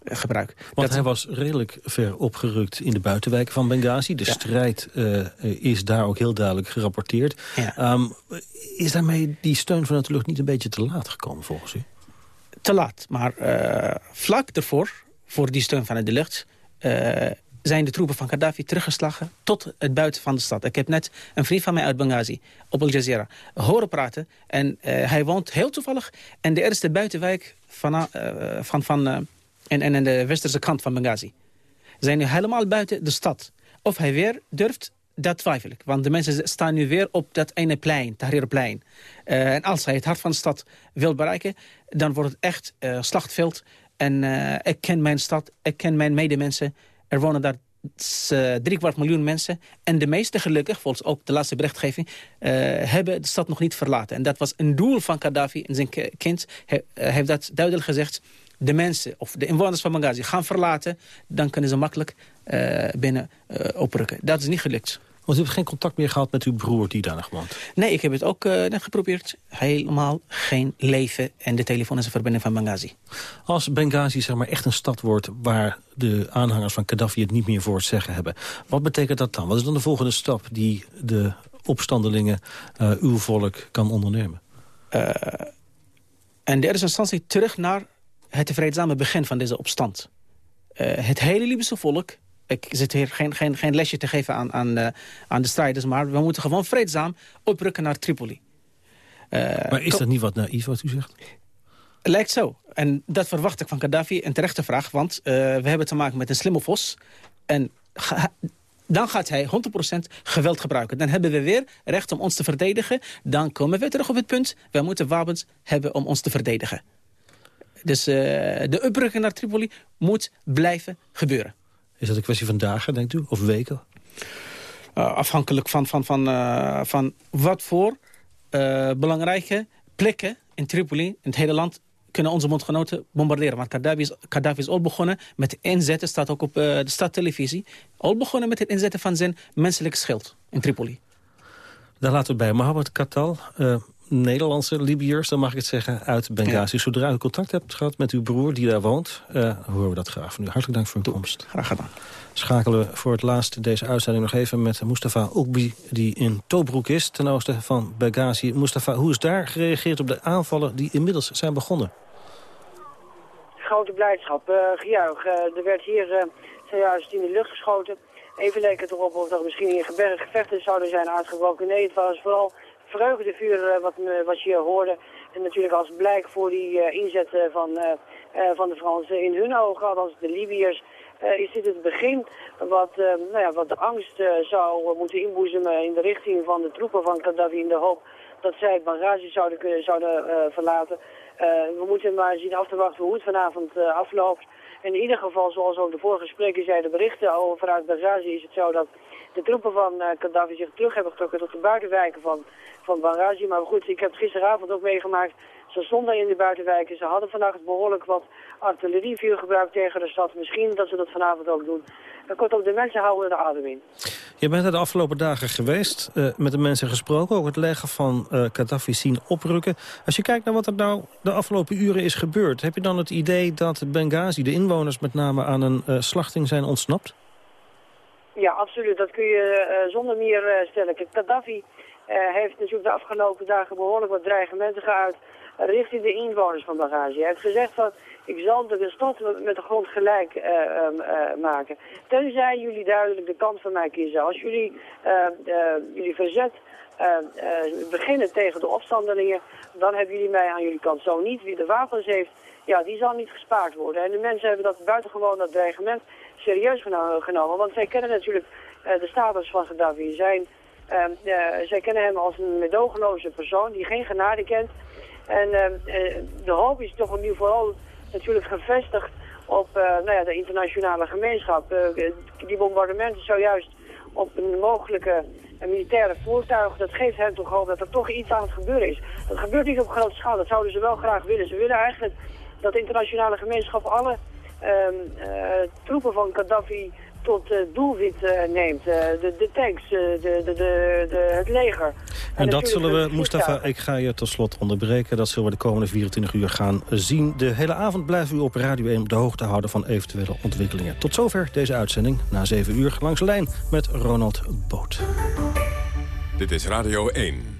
uh, gebruikt. Want hij was redelijk ver opgerukt in de buitenwijken van Benghazi. De ja. strijd uh, is daar ook heel duidelijk gerapporteerd. Ja. Um, is daarmee die steun vanuit de lucht niet een beetje te laat gekomen volgens u? Te laat, maar vlak ervoor, voor die steun vanuit de lucht zijn de troepen van Gaddafi teruggeslagen tot het buiten van de stad. Ik heb net een vriend van mij uit Benghazi op Al Jazeera horen praten. En hij woont heel toevallig in de eerste buitenwijk van, van, van, en, en aan de westerse kant van Benghazi. Zijn nu helemaal buiten de stad. Of hij weer durft, dat twijfel ik. Want de mensen staan nu weer op dat ene plein, Tahrirplein. en als hij het hart van de stad wil bereiken, dan wordt het echt slachtveld. En ik ken mijn stad, ik ken mijn medemensen... Er wonen daar uh, driekwart miljoen mensen. En de meeste gelukkig, volgens ook de laatste berichtgeving... Uh, hebben de stad nog niet verlaten. En dat was een doel van Gaddafi en zijn kind. Hij uh, heeft dat duidelijk gezegd. De mensen, of de inwoners van Benghazi gaan verlaten... dan kunnen ze makkelijk binnen oprukken. Dat is niet gelukt. Want u hebt geen contact meer gehad met uw broer die daar nog woont? Nee, ik heb het ook uh, net geprobeerd. Helemaal geen leven en de telefoon is een verbinding van Benghazi. Als Benghazi zeg maar, echt een stad wordt waar de aanhangers van Gaddafi het niet meer voor het zeggen hebben. Wat betekent dat dan? Wat is dan de volgende stap die de opstandelingen, uw volk, kan ondernemen? En de eerste instantie terug naar het vreedzame begin van deze opstand. het hele Libische volk ik zit hier geen, geen, geen lesje te geven aan, aan, uh, aan de strijders... maar we moeten gewoon vreedzaam oprukken naar Tripoli. Uh, maar is dat niet wat naïef wat u zegt? Lijkt zo. En dat verwacht ik van Gaddafi. Een terechte vraag, want uh, we hebben te maken met een slimme vos. En ga, dan gaat hij 100% geweld gebruiken. Dan hebben we weer recht om ons te verdedigen. Dan komen we terug op het punt... wij moeten wapens hebben om ons te verdedigen. Dus de oprukken naar Tripoli moet blijven gebeuren. Is dat een kwestie van dagen, denkt u? Of weken? Uh, afhankelijk van, van, van, uh, van wat voor uh, belangrijke plekken in Tripoli, in het hele land, kunnen onze bondgenoten bombarderen. Want Gaddafi is, Gaddafi is al begonnen met het inzetten, staat ook op de stadtelevisie, al begonnen met het inzetten van zijn menselijke schild in Tripoli. Daar laten we bij. Mohammed Katal, Nederlandse Libiërs, dan mag ik het zeggen, uit Benghazi. Ja. Zodra u contact hebt gehad met uw broer die daar woont, uh, horen we dat graag van u. Hartelijk dank voor uw komst. Graag gedaan. Schakelen we voor het laatst deze uitzending nog even met Mustafa Oekbi... die in Tobruk is, ten oosten van Benghazi. Mustafa, hoe is daar gereageerd op de aanvallen die inmiddels zijn begonnen? Grote blijdschap, uh, gejuich. Uh, er werd hier uh, zojuist in de lucht geschoten. Even leek het erop of er misschien in gevechten zouden zijn uitgebroken. Nee, het was vooral vreugdevuur eh, wat, wat je hoorde. En natuurlijk als blijk voor die eh, inzet van, eh, van de Fransen in hun ogen, althans de Libiërs, is dit het begin wat, nou ja, wat de angst zou moeten inboezemen in de richting van de troepen van Gaddafi in de hoop dat zij het Benghazi zouden, kunnen, zouden verlaten. we moeten maar zien af te wachten hoe het vanavond afloopt. In ieder geval, zoals ook de vorige spreker zei, de berichten over vanuit Benghazi is het zo dat de troepen van uh, Gaddafi zich terug hebben getrokken tot de buitenwijken van, van Benghazi. Maar goed, ik heb gisteravond ook meegemaakt. Ze stonden in de buitenwijken. Ze hadden vannacht behoorlijk wat artillerievuur gebruikt tegen de stad. Misschien dat ze dat vanavond ook doen. En kortom, de mensen houden de adem in. Je bent er de afgelopen dagen geweest, uh, met de mensen gesproken. Ook het leggen van uh, Gaddafi zien oprukken. Als je kijkt naar wat er nou de afgelopen uren is gebeurd... heb je dan het idee dat Benghazi, de inwoners met name, aan een uh, slachting zijn ontsnapt? Ja, absoluut. Dat kun je zonder meer stellen. Gaddafi heeft natuurlijk de afgelopen dagen behoorlijk wat dreigementen geuit richting de inwoners van Benghazi. Hij heeft gezegd van, ik zal de stad met de grond gelijk uh, uh, maken. Tenzij jullie duidelijk de kant van mij kiezen. Als jullie jullie verzet beginnen tegen de opstandelingen, dan hebben jullie mij aan jullie kant. Zo niet, wie de wapens heeft, ja, die zal niet gespaard worden. En de mensen hebben dat buitengewoon dat dreigement serieus genomen. Want zij kennen natuurlijk de status van Gaddafi. Zijn, zij kennen hem als een medogeloze persoon die geen genade kent. En de hoop is toch opnieuw vooral natuurlijk gevestigd op nou ja, de internationale gemeenschap. die bombardementen zojuist op een mogelijke militaire voertuig, dat geeft hen toch hoop dat er toch iets aan het gebeuren is. Dat gebeurt niet op grote schaal, dat zouden ze wel graag willen. Ze willen eigenlijk dat de internationale gemeenschap alle troepen van Gaddafi tot uh, doelwit uh, neemt. Uh, de, de tanks, de, de, de, het leger. En, en dat zullen we, Mustafa, ik ga je tot slot onderbreken. Dat zullen we de komende 24 uur gaan zien. De hele avond blijven u op Radio 1 op de hoogte houden van eventuele ontwikkelingen. Tot zover deze uitzending. Na 7 uur langs de lijn met Ronald Boot. Dit is Radio 1.